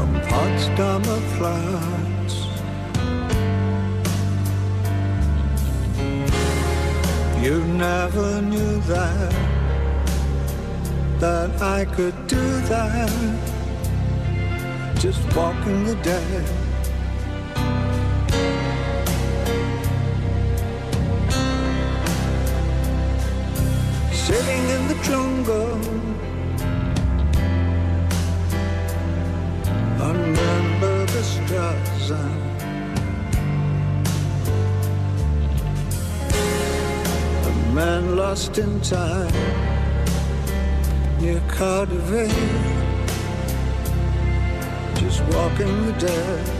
from Potsdamer Platz. You never knew that, that I could do that, just walking the dead. Sitting in the jungle under the stars. A man lost in time near Cardiff, just walking the dead.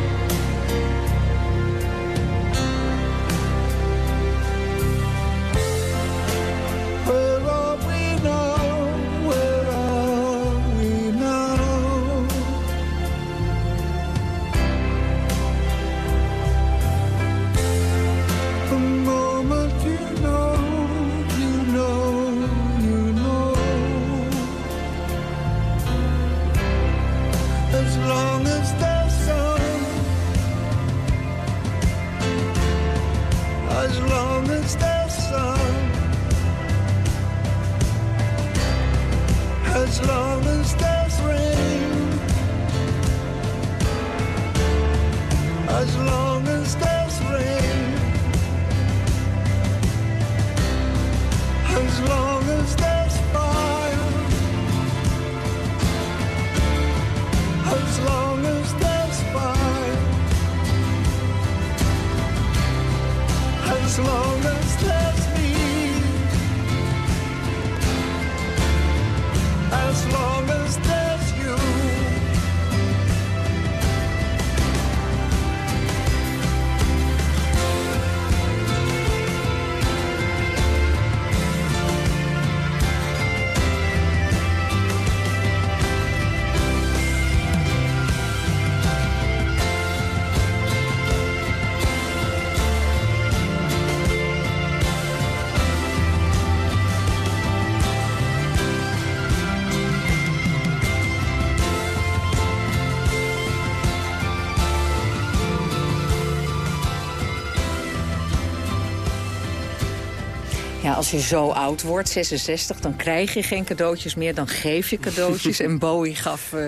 Als je zo oud wordt, 66, dan krijg je geen cadeautjes meer. Dan geef je cadeautjes. (laughs) en Bowie gaf uh,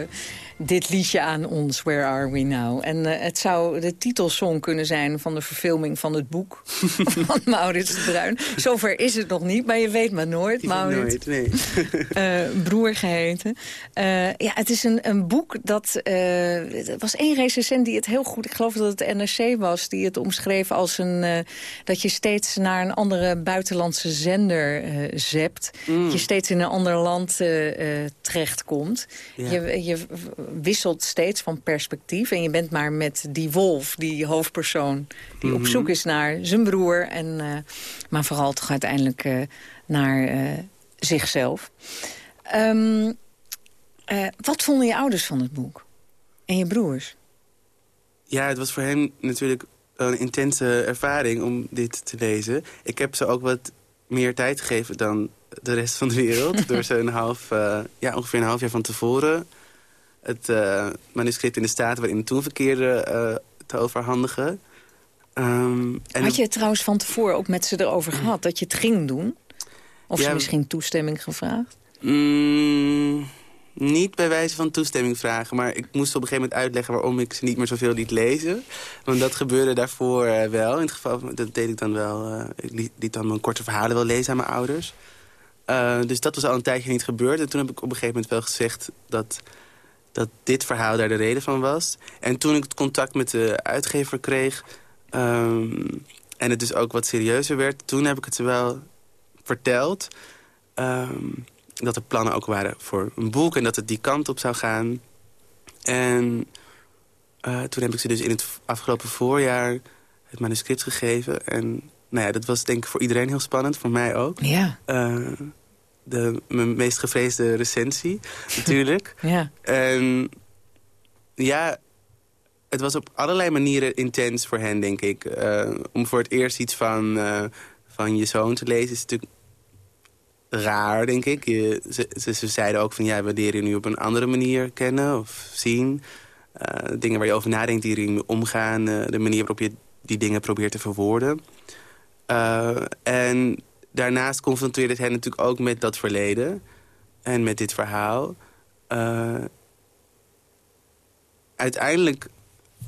dit liedje aan ons, Where Are We Now? En uh, het zou de titelsong kunnen zijn van de verfilming van het boek (laughs) van Maurits de Bruin. Zover is het nog niet, maar je weet maar nooit. Ik Maurits, nooit, nee. uh, (laughs) broer geheten. Uh, ja, het is een, een boek dat... er was één recensent die het heel goed... Ik geloof dat het NRC was, die het omschreef als een... dat je steeds naar een andere buitenlandse zender zept. Mm. Je steeds in een ander land terechtkomt. Ja. Je, je wisselt steeds van perspectief. En je bent maar met die wolf, die hoofdpersoon... die mm -hmm. op zoek is naar zijn broer. En, uh, maar vooral toch uiteindelijk uh, naar uh, zichzelf. Um, wat vonden je ouders van het boek? En je broers? Ja, het was voor hen natuurlijk een intense ervaring om dit te lezen. Ik heb ze ook wat meer tijd gegeven dan de rest van de wereld. (laughs) door ze een half, ja, ongeveer een half jaar van tevoren het uh, manuscript in de staat waarin het toen verkeerde uh, te overhandigen. Um, en Had je het trouwens van tevoren ook met ze erover gehad dat je het ging doen? Of ja, ze misschien toestemming gevraagd? Mm, niet bij wijze van toestemming vragen. Maar ik moest op een gegeven moment uitleggen waarom ik ze niet meer zoveel liet lezen. Want dat gebeurde daarvoor uh, wel. In het geval, dat deed ik dan wel. ik liet, liet, dan mijn korte verhalen wel lezen aan mijn ouders. dus dat was al een tijdje niet gebeurd. En toen heb ik op een gegeven moment wel gezegd dat dat dit verhaal daar de reden van was. En toen ik het contact met de uitgever kreeg... Um, en het dus ook wat serieuzer werd... toen heb ik het ze wel verteld... Um, dat er plannen ook waren voor een boek... en dat het die kant op zou gaan. En uh, toen heb ik ze dus in het afgelopen voorjaar... het manuscript gegeven. En nou ja, dat was denk ik voor iedereen heel spannend. Voor mij ook. Ja. Uh, de, mijn meest gevreesde recensie, (laughs) natuurlijk. ja. En ja, het was op allerlei manieren intens voor hen, denk ik. Uh, om voor het eerst iets van, uh, van je zoon te lezen is natuurlijk raar, denk ik. Je, ze, ze, ze, zeiden ook van, ja, we leren je nu op een andere manier kennen of zien. Uh, dingen waar je over nadenkt, die erin omgaan. de manier waarop je die dingen probeert te verwoorden. en daarnaast confronteerde het hen natuurlijk ook met dat verleden. En met dit verhaal. Uh, uiteindelijk,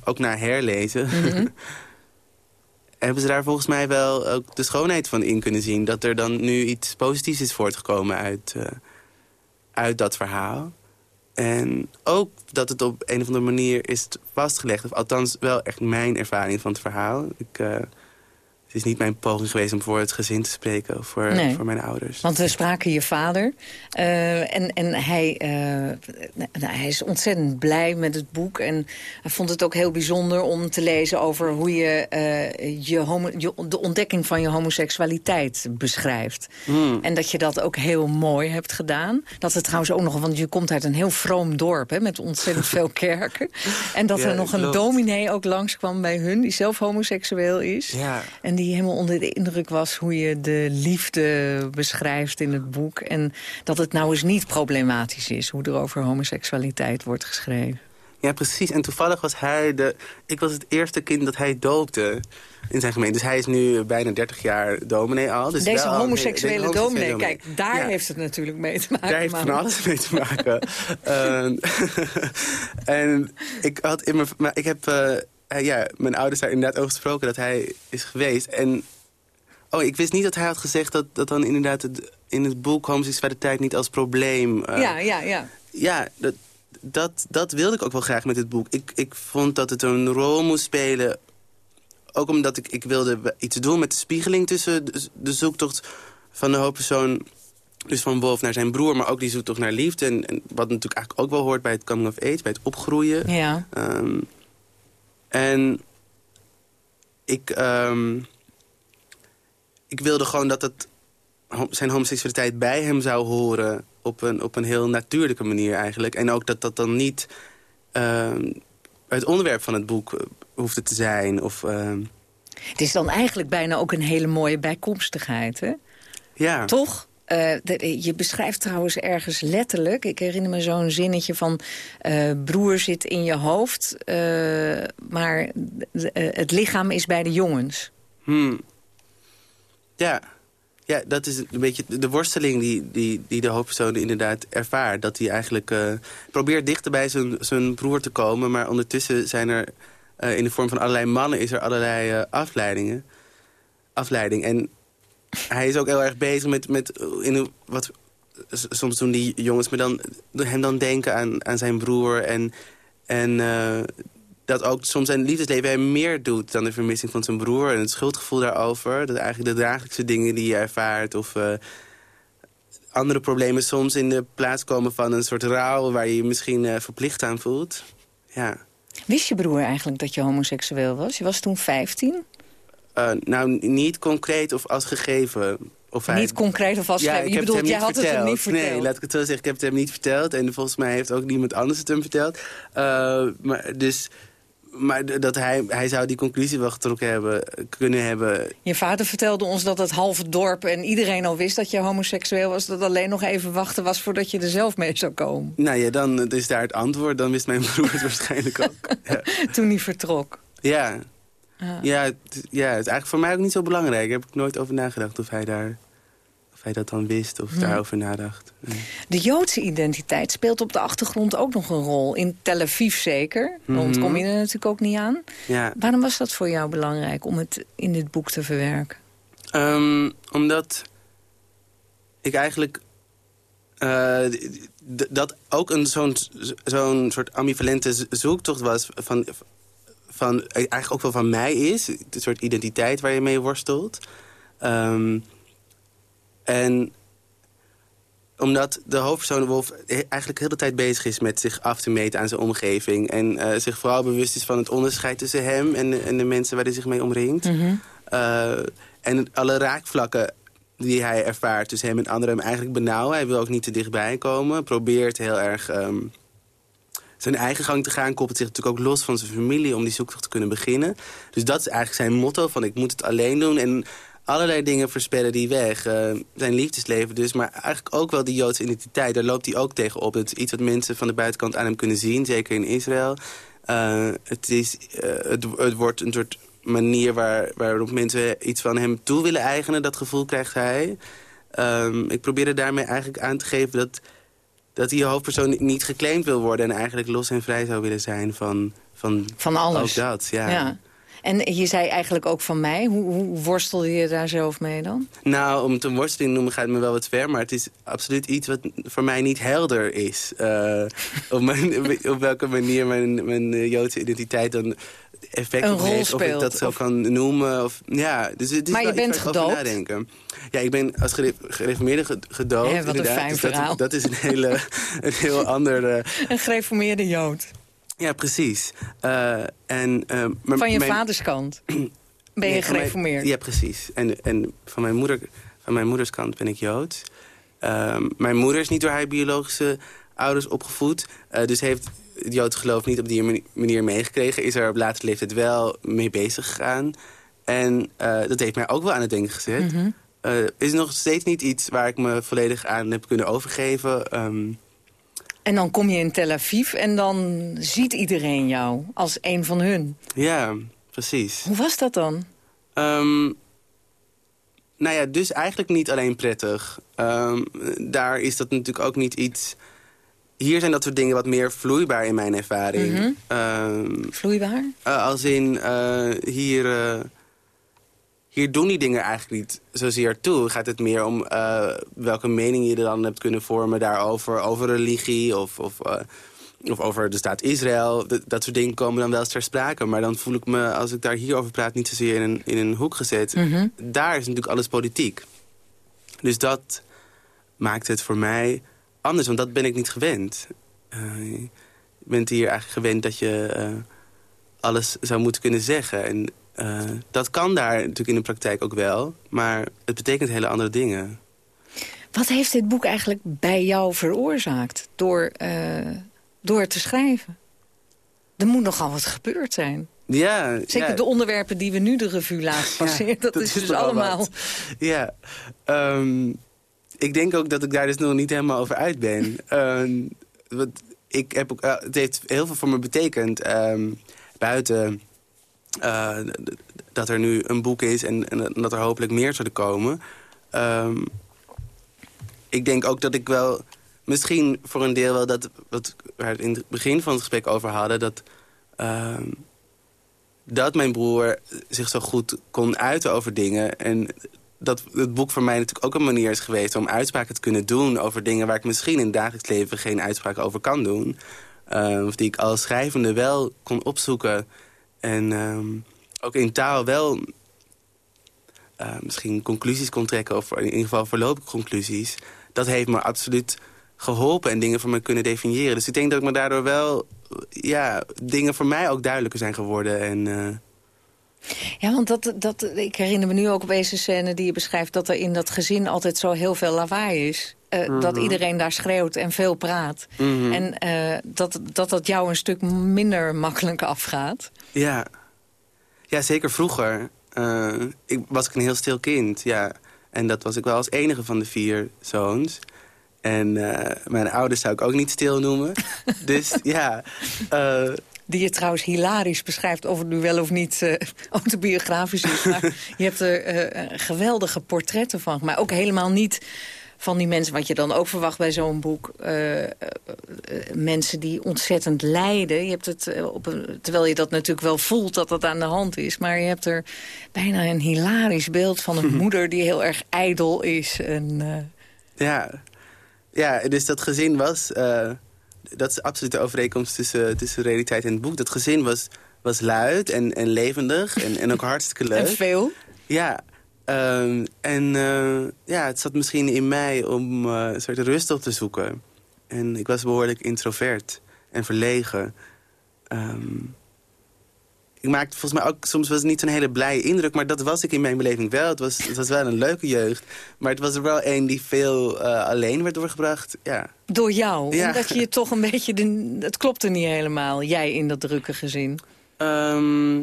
ook na herlezen... Mm -hmm. (laughs) hebben ze daar volgens mij wel ook de schoonheid van in kunnen zien. Dat er dan nu iets positiefs is voortgekomen uit, uh, uit dat verhaal. En ook dat het op een of andere manier is vastgelegd. Of althans wel echt mijn ervaring van het verhaal. Ik... Uh, het is niet mijn poging geweest om voor het gezin te spreken of voor, nee. voor mijn ouders. Want we spraken je vader. Uh, en en hij, uh, nou, hij is ontzettend blij met het boek. En hij vond het ook heel bijzonder om te lezen over hoe je, uh, je, homo, je de ontdekking van je homoseksualiteit beschrijft. Mm. En dat je dat ook heel mooi hebt gedaan. Dat het trouwens ook nog, want je komt uit een heel vroom dorp hè, met ontzettend veel (laughs) kerken. En dat ja, er nog een klopt. dominee ook langskwam bij hun, die zelf homoseksueel is. Ja. En die die helemaal onder de indruk was hoe je de liefde beschrijft in het boek. En dat het nou eens niet problematisch is hoe er over homoseksualiteit wordt geschreven. Ja, precies. En toevallig was hij de... Ik was het eerste kind dat hij doopte in zijn gemeente. Dus hij is nu bijna 30 jaar dominee al. Dus deze wel, homoseksuele deze dominee, dominee. kijk, daar Ja. heeft het natuurlijk mee te maken. Daar heeft van alles mee te maken. (laughs) Ehm, (laughs) en ik had in mijn... Maar ik heb... eh, ja, mijn ouders daar inderdaad over gesproken dat hij is geweest. En... Oh, ik wist niet dat hij had gezegd dat, dat dan inderdaad het, in het boek homoseksualiteit niet als probleem... eh, Ja, ja, ja. ja, dat, dat, dat wilde ik ook wel graag met dit boek. Ik, ik vond dat het een rol moest spelen. Ook omdat ik, ik wilde iets doen met de spiegeling tussen de, de zoektocht van de hoofdpersoon... dus van Wolf naar zijn broer, maar ook die zoektocht naar liefde. En, en wat natuurlijk eigenlijk ook wel hoort bij het coming of age, bij het opgroeien. Ja. Ehm, en ik, ehm, ik wilde gewoon dat het, zijn homoseksualiteit bij hem zou horen... Op een, op een heel natuurlijke manier eigenlijk. En ook dat dat dan niet ehm, het onderwerp van het boek eh, hoefde te zijn. Of, ehm, Het is dan eigenlijk bijna ook een hele mooie bijkomstigheid, hè? ja. Toch? Eh, je beschrijft trouwens ergens letterlijk... ik herinner me zo'n zinnetje van... eh, broer zit in je hoofd, eh, maar het lichaam is bij de jongens. Hmm. Ja. ja, dat is een beetje de worsteling die, die, die de hoofdpersoon inderdaad ervaart. Dat hij eigenlijk probeert dichter bij zijn, zijn broer te komen... maar ondertussen zijn er in de vorm van allerlei mannen... is er allerlei afleidingen. Afleiding. En hij is ook heel erg bezig met... met in wat, soms doen die jongens me dan, hem dan denken aan, aan zijn broer... en, en eh, dat ook soms zijn liefdesleven meer doet dan de vermissing van zijn broer... en het schuldgevoel daarover. Dat eigenlijk de dagelijkse dingen die je ervaart... of eh, andere problemen soms in de plaats komen van een soort rouw... waar je je misschien eh, verplicht aan voelt. Ja. Wist je broer eigenlijk dat je homoseksueel was? Je was toen 15? Eh, nou, niet concreet of als gegeven. Of hij... Niet concreet of als ja, gegeven. Je bedoelt, jij had het hem niet verteld. Nee, laat ik het zo zeggen. Ik heb het hem niet verteld. En volgens mij heeft ook niemand anders het hem verteld. Eh, maar, dus, maar dat hij, hij zou die conclusie wel getrokken hebben, kunnen hebben. Je vader vertelde ons dat het halve dorp en iedereen al wist dat je homoseksueel was. Dat alleen nog even wachten was voordat je er zelf mee zou komen. Nou ja, dan is daar het antwoord. Dan wist mijn (laughs) broer het waarschijnlijk ook. Ja. Toen hij vertrok. Ja. Ja, het, ja, het is eigenlijk voor mij ook niet zo belangrijk. Daar heb ik nooit over nagedacht of hij, daar, of hij dat dan wist of Hm. daarover nadacht. De Joodse identiteit speelt op de achtergrond ook nog een rol. In Tel Aviv zeker. Daar Mhm. ontkom je er natuurlijk ook niet aan. Ja. Waarom was dat voor jou belangrijk om het in dit boek te verwerken? Ehm, omdat ik eigenlijk... eh, dat ook een zo'n zo'n soort ambivalente zoektocht was... Van, van, eigenlijk ook wel van mij is. Een soort identiteit waar je mee worstelt. Ehm, en omdat de hoofdpersoon Wolf eigenlijk de hele tijd bezig is met zich af te meten aan zijn omgeving. En eh, zich vooral bewust is van het onderscheid tussen hem en, de- en de mensen waar hij zich mee omringt. Eh, en alle raakvlakken die hij ervaart tussen hem en anderen hem eigenlijk benauwen. Hij wil ook niet te dichtbij komen. Probeert heel erg ehm, zijn eigen gang te gaan. Koppelt zich natuurlijk ook los van zijn familie om die zoektocht te kunnen beginnen. Dus dat is eigenlijk zijn motto van ik moet het alleen doen. En allerlei dingen voorspellen die weg. Eh, zijn liefdesleven dus, maar eigenlijk ook wel die Joodse identiteit. Daar loopt hij ook tegenop. Het is iets wat mensen van de buitenkant aan hem kunnen zien. Zeker in Israël. Eh, het, is, eh, het, het wordt een soort manier waar, waarop mensen iets van hem toe willen eigenen. Dat gevoel krijgt hij. Ehm, ik probeerde daarmee eigenlijk aan te geven dat, dat die hoofdpersoon niet- geclaimd wil worden... en eigenlijk los en vrij zou willen zijn van, van, Van alles. ook dat. Ja. Ja. En je zei eigenlijk ook van mij. Hoe, hoe worstelde je daar zelf mee dan? Nou, om het een worsteling te noemen gaat me wel wat ver... maar het is absoluut iets wat voor mij niet helder is. Eh, (laughs) op, mijn, op welke manier mijn, mijn Joodse identiteit dan effect Een rol heeft. Of ik speelt, dat zo of- kan noemen. Of, ja, dus het is Maar je wel bent gedoopt? nadenken. Ja, ik ben als gere- gereformeerde ge- gedoopt. Hé, wat een fijn Dus dat- verhaal. Dat, is een, hele, (laughs) een heel ander... eh, Een gereformeerde Jood. ja, precies. Eh, en, eh, maar Van je mijn- vaders kant. (clears throat) Ben je Nee, van mijn- gereformeerd? ja, precies. En, en van, mijn moeder, van mijn moeders kant ben ik Joods. Ehm, mijn moeder is niet door haar biologische ouders opgevoed. eh, dus heeft het Joodse geloof niet op die mani- manier meegekregen. Is er op latere leeftijd wel mee bezig gegaan. En eh, dat heeft mij ook wel aan het denken gezet. Eh, is nog steeds niet iets waar ik me volledig aan heb kunnen overgeven. Ehm, En dan kom je in Tel Aviv en dan ziet iedereen jou als een van hun. ja, precies. Hoe was dat dan? Ehm, nou ja, dus eigenlijk niet alleen prettig. Ehm, daar is dat natuurlijk ook niet iets... Hier zijn dat soort dingen wat meer vloeibaar in mijn ervaring. Mhm. Ehm, Vloeibaar? eh, als in, eh, hier, eh, hier doen die dingen eigenlijk niet zozeer toe. Gaat het meer om welke mening je er dan hebt kunnen vormen daarover. Over religie of, of, of over de staat Israël. Dat, dat soort dingen komen dan wel eens ter sprake. Maar dan voel ik me, als ik daar hierover praat, niet zozeer in een, in een hoek gezet. Mhm. Daar is natuurlijk alles politiek. Dus dat maakt het voor mij anders, want dat ben ik niet gewend. Eh, je bent hier eigenlijk gewend dat je eh, alles zou moeten kunnen zeggen. En eh, dat kan daar natuurlijk in de praktijk ook wel. Maar het betekent hele andere dingen. Wat heeft dit boek eigenlijk bij jou veroorzaakt door, door het te schrijven? Er moet nogal wat gebeurd zijn. Ja, Zeker ja, de onderwerpen die we nu de revue laten passeren. dat, dat is dus allemaal... wat. Ja, ehm, ik denk ook dat ik daar dus nog niet helemaal over uit ben. (laughs) Ehm, wat, ik heb ook, eh, het heeft heel veel voor me betekend. ehm, buiten eh, dat er nu een boek is en, en dat er hopelijk meer zullen komen... ehm, ik denk ook dat ik wel... Misschien voor een deel wel dat... Wat we het in het begin van het gesprek over hadden... dat, dat mijn broer zich zo goed kon uiten over dingen. En dat het boek voor mij natuurlijk ook een manier is geweest... om uitspraken te kunnen doen over dingen... waar ik misschien in het dagelijks leven geen uitspraken over kan doen. Ehm, of die ik als schrijvende wel kon opzoeken. En ehm, ook in taal wel eh, misschien conclusies kon trekken... of in ieder geval voorlopige conclusies. Dat heeft me absoluut geholpen en dingen voor me kunnen definiëren. Dus ik denk dat ik me daardoor wel... ja, dingen voor mij ook duidelijker zijn geworden. En, eh, Ja, want dat, dat, ik herinner me nu ook opeens een scène die je beschrijft... dat er in dat gezin altijd zo heel veel lawaai is. Eh, Dat Mhm. iedereen daar schreeuwt en veel praat. Mhm. En eh, dat, dat dat jou een stuk minder makkelijk afgaat. Ja, ja zeker vroeger eh, ik, was ik een heel stil kind. Ja. En dat was ik wel als enige van de vier zoons. En mijn ouders zou ik ook niet stil noemen. (laughs) dus ja... Die je trouwens hilarisch beschrijft of het nu wel of niet eh, (laughs) autobiografisch is. Maar (laughs) je hebt er eh, eh, geweldige portretten van. Maar ook helemaal niet van die mensen, wat je dan ook verwacht bij zo'n boek. mensen die ontzettend lijden. Je hebt het, op een, terwijl je dat natuurlijk wel voelt dat dat aan de hand is. Maar je hebt er bijna een hilarisch beeld van een (laughs) moeder die heel erg ijdel is. En, Ja, ja dus dat gezin was... dat is absoluut de overeenkomst tussen, tussen realiteit en het boek. Dat gezin was, was luid en, en levendig en, en ook (laughs) hartstikke leuk. En veel? Ja. ehm, en eh, ja, het zat misschien in mij om eh, een soort rust op te zoeken. En ik was behoorlijk introvert en verlegen. Ehm, ik maakte volgens mij ook soms was het niet zo'n hele blije indruk... maar dat was ik in mijn beleving wel. Het was, het was wel een leuke jeugd. Maar het was er wel een die veel eh, alleen werd doorgebracht. Ja. door jou, Ja. omdat je je toch een beetje... De, het klopte niet helemaal, jij in dat drukke gezin. Ehm,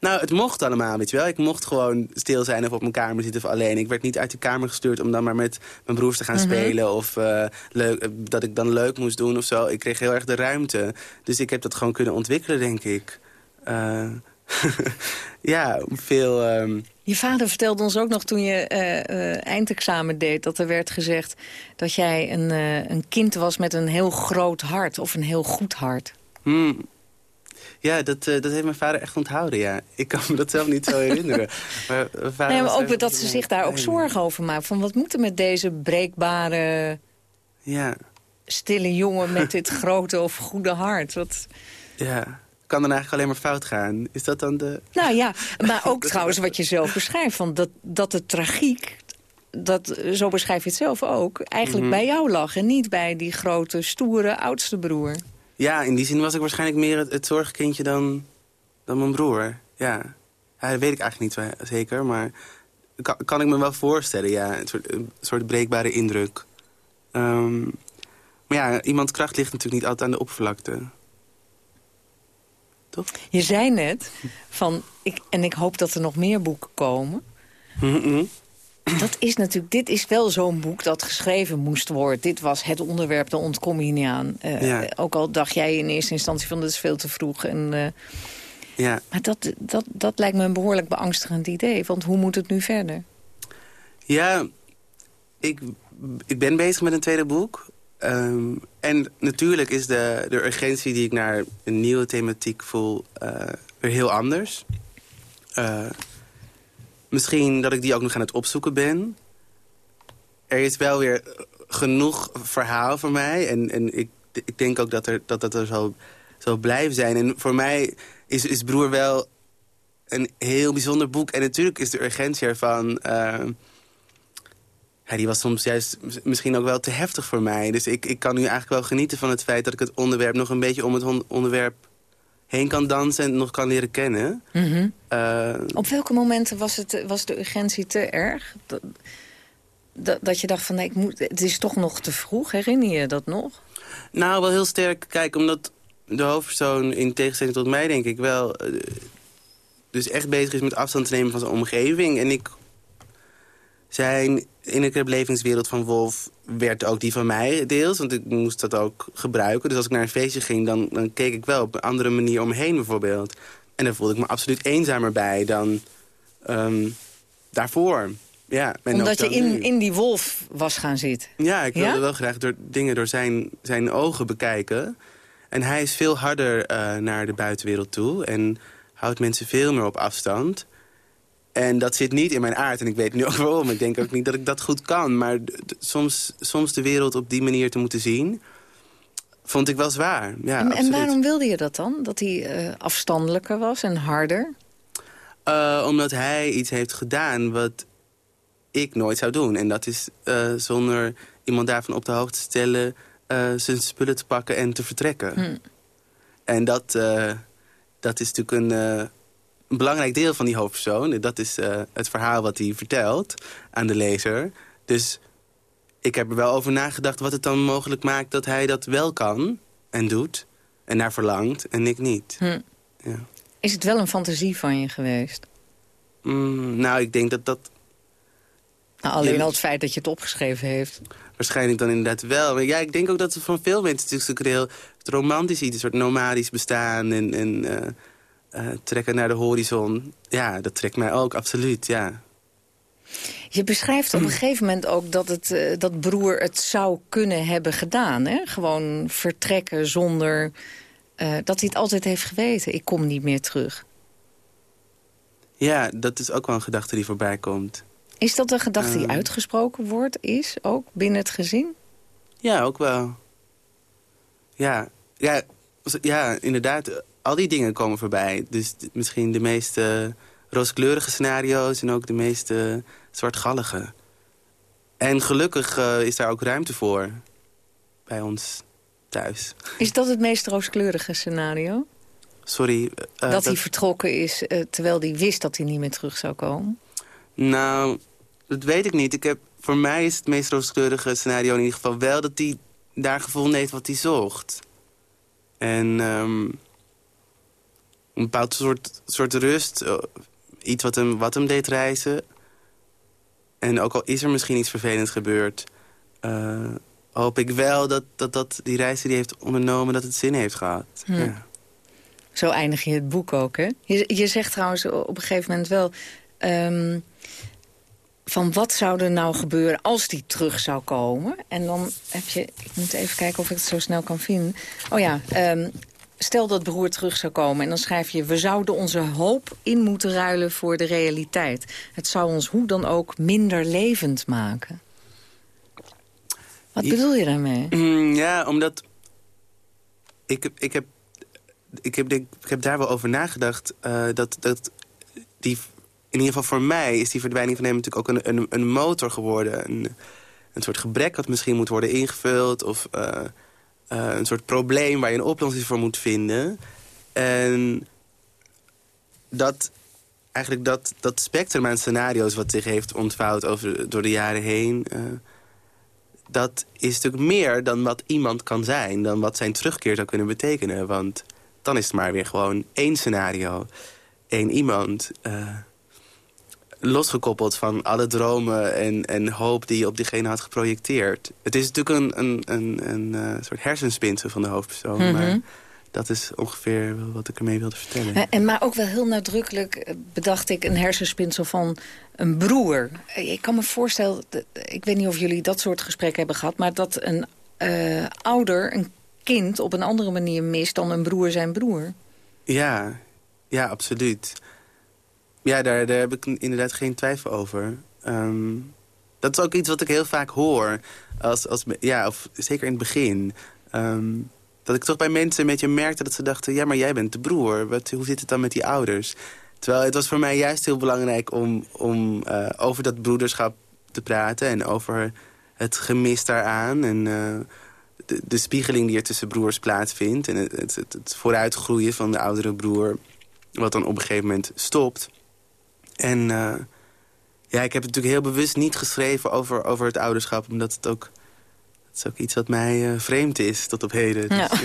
nou, het mocht allemaal, weet je wel. Ik mocht gewoon stil zijn of op mijn kamer zitten of alleen. Ik werd niet uit de kamer gestuurd om dan maar met mijn broers te gaan Mhm. spelen... of eh, leuk, eh, dat ik dan leuk moest doen of zo. Ik kreeg heel erg de ruimte. Dus ik heb dat gewoon kunnen ontwikkelen, denk ik. Eh, (laughs) ja, veel... ehm, Je vader vertelde ons ook nog toen je eh, eh, eindexamen deed... dat er werd gezegd dat jij een, een kind was met een heel groot hart... of een heel goed hart. Hmm. Ja, dat, dat heeft mijn vader echt onthouden, ja. Ik kan me dat zelf niet zo herinneren. (laughs) Maar, vader Nee, maar ook dat ze zich daar ook zorgen over maakt. Van wat moet er met deze breekbare, Ja, stille jongen... met dit (laughs) grote of goede hart? Wat... ja. Kan dan eigenlijk alleen maar fout gaan? Is dat dan de... Nou ja, maar (laughs) ook trouwens wat je zelf beschrijft... Van dat, dat de tragiek, dat, zo beschrijf je het zelf ook... eigenlijk Mhm. bij jou lag en niet bij die grote, stoere oudste broer. Ja, in die zin was ik waarschijnlijk meer het, het zorgkindje dan, dan mijn broer. Ja. ja, dat weet ik eigenlijk niet zeker, maar kan, kan ik me wel voorstellen, ja. Een soort, een soort breekbare indruk. Ehm, maar ja, iemands kracht ligt natuurlijk niet altijd aan de oppervlakte. Je zei net, van, ik, en ik hoop dat er nog meer boeken komen... Dat is natuurlijk, dit is wel zo'n boek dat geschreven moest worden. Dit was het onderwerp, daar ontkom je niet aan. Eh, Ja. Ook al dacht jij in eerste instantie van, dat is veel te vroeg. En, eh, Ja. maar dat, dat, dat lijkt me een behoorlijk beangstigend idee. Want hoe moet het nu verder? Ja, ik, ik ben bezig met een tweede boek. Ehm, en natuurlijk is de, de urgentie die ik naar een nieuwe thematiek voel... eh, weer heel anders. Eh, misschien dat ik die ook nog aan het opzoeken ben. Er is wel weer genoeg verhaal voor mij. En, en ik, ik denk ook dat er, dat, dat er zal, zal blijven zijn. En voor mij is, is Broer wel een heel bijzonder boek. En natuurlijk is de urgentie ervan... eh, ja, die was soms juist mis- misschien ook wel te heftig voor mij. Dus ik, ik kan nu eigenlijk wel genieten van het feit dat ik het onderwerp... nog een beetje om het onderwerp heen kan dansen en nog kan leren kennen. Eh, Op welke momenten was, het, was de urgentie te erg? Dat, dat, dat je dacht van, nee, ik moet, het is toch nog te vroeg. Herinner je dat nog? Nou, wel heel sterk. Kijk, omdat de hoofdpersoon in tegenstelling tot mij, denk ik wel... eh, dus echt bezig is met afstand te nemen van zijn omgeving. En ik... Zijn innerlijke belevingswereld van Wolf werd ook die van mij deels. Want ik moest dat ook gebruiken. Dus als ik naar een feestje ging, dan, dan keek ik wel op een andere manier omheen bijvoorbeeld. En daar voelde ik me absoluut eenzamer bij dan ehm, daarvoor. Ja, Omdat je in, in die wolf was gaan zitten. Ja, ik wilde Ja? wel graag door, dingen door zijn, zijn ogen bekijken. En hij is veel harder eh, naar de buitenwereld toe. En houdt mensen veel meer op afstand. En dat zit niet in mijn aard. En ik weet nu ook waarom. Ik denk ook niet dat ik dat goed kan. Maar soms, soms de wereld op die manier te moeten zien... vond ik wel zwaar. Ja, en, en waarom wilde je dat dan? Dat hij eh, afstandelijker was en harder? Eh, omdat hij iets heeft gedaan wat ik nooit zou doen. En dat is eh, zonder iemand daarvan op de hoogte te stellen... zijn spullen te pakken en te vertrekken. Hm. En dat, dat is natuurlijk een, een belangrijk deel van die hoofdpersoon. Dat is eh, het verhaal wat hij vertelt aan de lezer. Dus ik heb er wel over nagedacht wat het dan mogelijk maakt... dat hij dat wel kan en doet en naar verlangt en ik niet. Hm. Ja. Is het wel een fantasie van je geweest? Mm, nou, ik denk dat dat Nou, alleen al het feit dat je het opgeschreven heeft. waarschijnlijk dan inderdaad wel. Maar ja, ik denk ook dat het van veel mensen natuurlijk heel het romantisch iets, een soort nomadisch bestaan en, en eh, eh, trekken naar de horizon. Ja, dat trekt mij ook, absoluut, ja. Je beschrijft op een (clears throat) gegeven moment ook dat, het, eh, dat broer het zou kunnen hebben gedaan. Hè? Gewoon vertrekken zonder... eh, dat hij het altijd heeft geweten. Ik kom niet meer terug. Ja, dat is ook wel een gedachte die voorbij komt. Is dat een gedachte die uitgesproken wordt, is, ook binnen het gezin? Ja, ook wel. Ja, ja, ja inderdaad, al die dingen komen voorbij. Dus misschien de meest eh, rooskleurige scenario's en ook de meest eh, zwartgallige. En gelukkig eh, is daar ook ruimte voor bij ons thuis. Is dat het meest rooskleurige scenario? Sorry. eh, dat, hij vertrokken is eh, terwijl hij wist dat hij niet meer terug zou komen? Nou, dat weet ik niet. Ik heb, voor mij is het meest rooskleurige scenario in ieder geval wel... dat hij daar gevonden heeft wat hij zocht. En ehm, een bepaald soort, soort rust. eh, Iets wat hem, wat hem deed reizen. En ook al is er misschien iets vervelends gebeurd... eh, hoop ik wel dat, dat, dat die reis die hij heeft ondernomen... dat het zin heeft gehad. Hm. Ja. Zo eindig je het boek ook, hè? Je, je zegt trouwens op een gegeven moment wel... ehm, van wat zou er nou gebeuren als die terug zou komen? En dan heb je... Ik moet even kijken of ik het zo snel kan vinden. Oh ja, ehm, stel dat broer terug zou komen en dan schrijf je... we zouden onze hoop in moeten ruilen voor de realiteit. Het zou ons hoe dan ook minder levend maken. Wat bedoel je daarmee? Mm, Ja, omdat... Ik, heb- ik, heb, ik, heb, ik heb daar wel over nagedacht. eh, dat, dat die, in ieder geval voor mij is die verdwijning van hem natuurlijk ook een, een, een motor geworden. Een, een soort gebrek dat misschien moet worden ingevuld. Of eh, eh, een soort probleem waar je een oplossing voor moet vinden. En dat eigenlijk dat, dat spectrum aan scenario's wat zich heeft ontvouwd over, door de jaren heen... eh, dat is natuurlijk meer dan wat iemand kan zijn. Dan wat zijn terugkeer zou kunnen betekenen. Want dan is het maar weer gewoon één scenario. één iemand. eh, losgekoppeld van alle dromen en, en hoop die je op diegene had geprojecteerd. Het is natuurlijk een, een, een, een eh, soort hersenspinsel van de hoofdpersoon. Mhm. Maar dat is ongeveer wat ik ermee wilde vertellen. Eh, En, maar ook wel heel nadrukkelijk eh, bedacht ik een hersenspinsel van een broer. Ik kan me voorstellen, ik weet niet of jullie dat soort gesprekken hebben gehad... maar dat een ouder een kind op een andere manier mist dan een broer zijn broer. Ja, ja, absoluut. Ja, daar, daar heb ik inderdaad geen twijfel over. Ehm, dat is ook iets wat ik heel vaak hoor. Als, als, ja, of zeker in het begin. Ehm, dat ik toch bij mensen een beetje merkte dat ze dachten... ja, maar jij bent de broer. Wat, hoe zit het dan met die ouders? Terwijl het was voor mij juist heel belangrijk om, om eh, over dat broederschap te praten... en over het gemis daaraan en eh, de, de spiegeling die er tussen broers plaatsvindt... en het, het, het, het vooruitgroeien van de oudere broer... wat dan op een gegeven moment stopt. En eh, ja, ik heb het natuurlijk heel bewust niet geschreven over, over het ouderschap... omdat het ook, het is ook iets wat mij eh, vreemd is tot op heden. Dus, Ja. (laughs)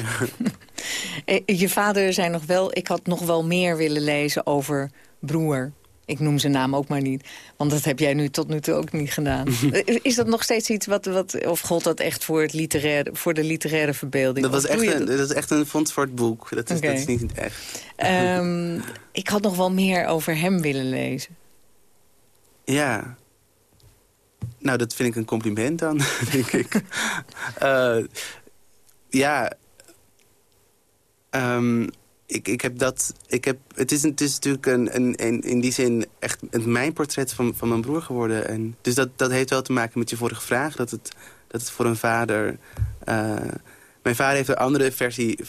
Eh, Je vader zei nog wel, ik had nog wel meer willen lezen over broer. Ik noem zijn naam ook maar niet, want dat heb jij nu tot nu toe ook niet gedaan. (laughs) Is dat nog steeds iets wat, wat of gold dat echt voor, het literaire, voor de literaire verbeelding? Dat, was echt een, dat- dat is echt een fonds voor het boek. Dat is, dat is niet echt. Ehm, (laughs) ik had nog wel meer over hem willen lezen. Ja. Nou, dat vind ik een compliment dan, (laughs) denk ik. Eh, ja, Ehm, ik, ik heb dat... Ik heb, het, is, het is natuurlijk een, een, een, in die zin echt het mijn portret van, van mijn broer geworden. En, dus dat, dat heeft wel te maken met je vorige vraag. Dat het, dat het voor een vader... eh, mijn vader heeft een andere versie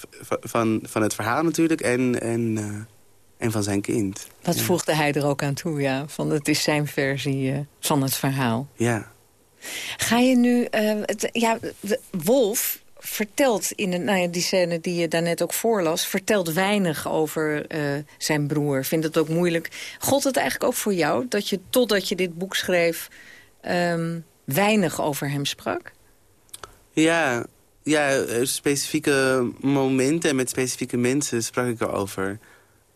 van, van het verhaal natuurlijk. En, en, eh, en van zijn kind. Dat ja. voegde hij er ook aan toe, ja. Van het is zijn versie eh, van het verhaal. Ja. Ga je nu... het, ja, de- Wolf vertelt in de, nou ja, die scène die je daarnet ook voorlas... vertelt weinig over eh, zijn broer. Vindt het ook moeilijk. God het eigenlijk ook voor jou... dat je totdat je dit boek schreef... ehm, weinig over hem sprak? Ja, ja eh, specifieke momenten en met specifieke mensen sprak ik erover.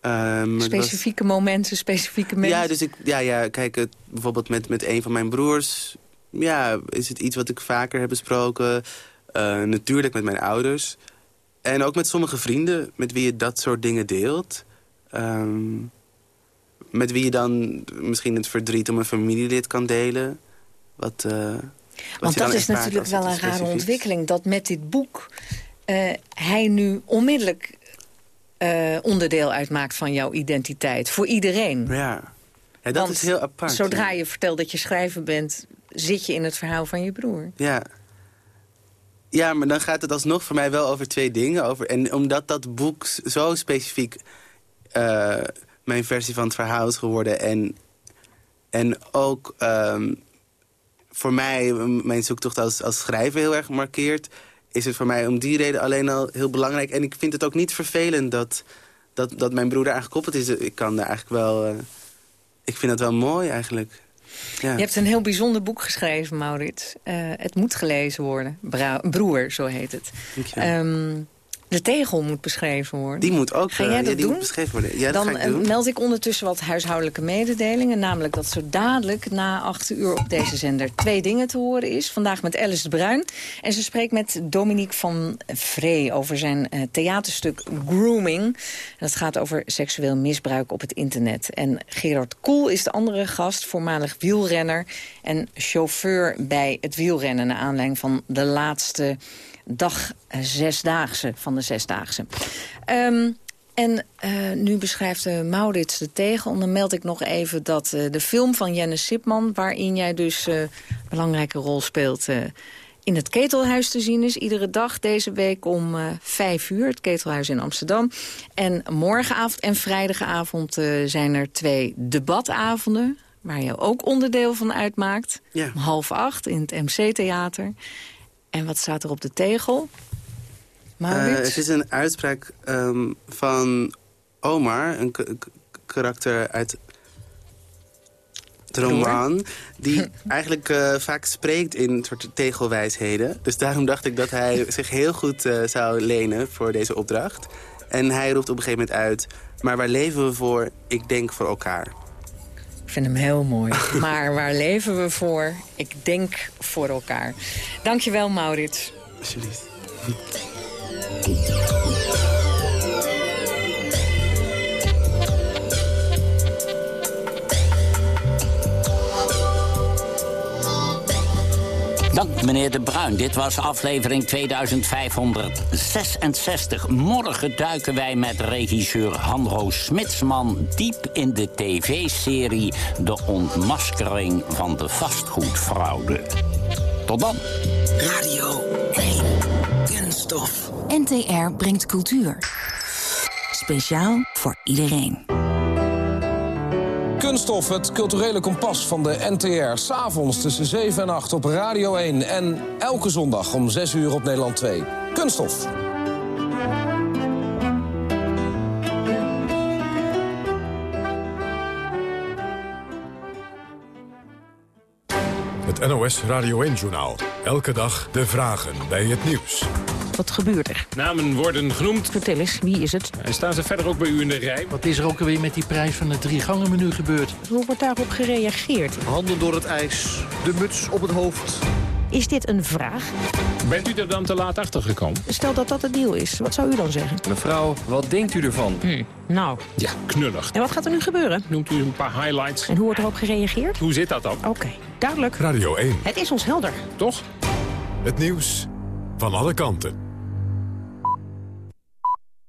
Was- Specifieke momenten, specifieke mensen? Ja, dus ik, ja, ja, kijk, het, bijvoorbeeld met, met een van mijn broers... ja, is het iets wat ik vaker heb besproken. Eh, natuurlijk met mijn ouders. En ook met sommige vrienden met wie je dat soort dingen deelt. Ehm, met wie je dan misschien het verdriet om een familielid kan delen. Wat, eh, wat Want dat is natuurlijk wel een rare ontwikkeling. Dat met dit boek eh, hij nu onmiddellijk onderdeel uitmaakt van jouw identiteit. Voor iedereen. Ja, ja dat Want is heel apart. Zodra ja. je vertelt dat je schrijver bent... zit je in het verhaal van je broer. Ja. Ja, maar dan gaat het alsnog voor mij wel over twee dingen. Over, en omdat dat boek zo specifiek eh, mijn versie van het verhaal is geworden... en, en ook ehm, voor mij mijn zoektocht als, als schrijver heel erg markeert... is het voor mij om die reden alleen al heel belangrijk. En ik vind het ook niet vervelend dat, dat, dat mijn broer daar aangekoppeld is. Ik kan daar eigenlijk wel... eh, ik vind dat wel mooi eigenlijk. Ja. Je hebt een heel bijzonder boek geschreven, Maurits. Eh, het moet gelezen worden. Bra- Broer, zo heet het. Dankjewel. De tegel moet beschreven worden. Die moet ook Ga eh, jij ja, dat die doen? moet beschreven worden. Ja, dat Dan ga ik eh, doen. meld ik ondertussen wat huishoudelijke mededelingen. Namelijk dat zo dadelijk na acht uur op deze zender twee dingen te horen is. Vandaag met Alice de Bruin. En ze spreekt met Dominique van Vree over zijn eh, theaterstuk Grooming. En dat gaat over seksueel misbruik op het internet. En Gerard Koel is de andere gast, voormalig wielrenner... en chauffeur bij het wielrennen... naar aanleiding van de laatste dag eh, zesdaagse van de zesdaagse. Ehm, en eh, nu beschrijft uh, Maurits de tegel. En dan meld ik nog even dat de film van Jennis Sipman... waarin jij dus een belangrijke rol speelt... in het Ketelhuis te zien is. Iedere dag deze week om vijf uur. Het Ketelhuis in Amsterdam. En morgenavond en vrijdagavond zijn er twee debatavonden... waar je ook onderdeel van uitmaakt. Ja. Om half acht in het MC-theater. En wat staat er op de tegel? Eh, het is een uitspraak ehm, van Omar, een karakter uit de roman... die (laughs) eigenlijk eh, vaak spreekt in soort tegelwijsheden. Dus daarom dacht ik dat hij (laughs) zich heel goed eh, zou lenen voor deze opdracht. En hij roept op een gegeven moment uit... maar waar leven we voor? Ik denk voor elkaar. Ik vind hem heel mooi. (laughs) maar waar leven we voor? Ik denk voor elkaar. Dankjewel, Maurits. Alsjeblieft. Dank meneer De Bruin. Dit was aflevering 2566. Morgen duiken wij met regisseur Hanro Smitsman... diep in de tv-serie De Ontmaskering van de Vastgoedfraude. Tot dan. Radio 1. Kunststof. NTR brengt cultuur. Speciaal voor iedereen. Kunststof, het culturele kompas van de NTR. S'avonds tussen 7 en 8 op Radio 1. En elke zondag om 6 uur op Nederland 2. Kunststof. Het NOS Radio 1-journaal. Elke dag de vragen bij het nieuws. Wat gebeurt er? Namen worden genoemd. Vertel eens, wie is het? En staan ze verder ook bij u in de rij? Wat is er ook alweer met die prijs van het drie gangen menu gebeurd? Hoe wordt daarop gereageerd? Handen door het ijs, de muts op het hoofd. Is dit een vraag? Bent u er dan te laat achter gekomen? Stel dat dat het deal is, wat zou u dan zeggen? Mevrouw, wat denkt u ervan? Hm, nou. Ja, knullig. En wat gaat er nu gebeuren? Noemt u een paar highlights? En hoe wordt erop gereageerd? Hoe zit dat dan? Oké. Duidelijk. Radio 1. Het is ons helder. Toch? Het nieuws van alle kanten.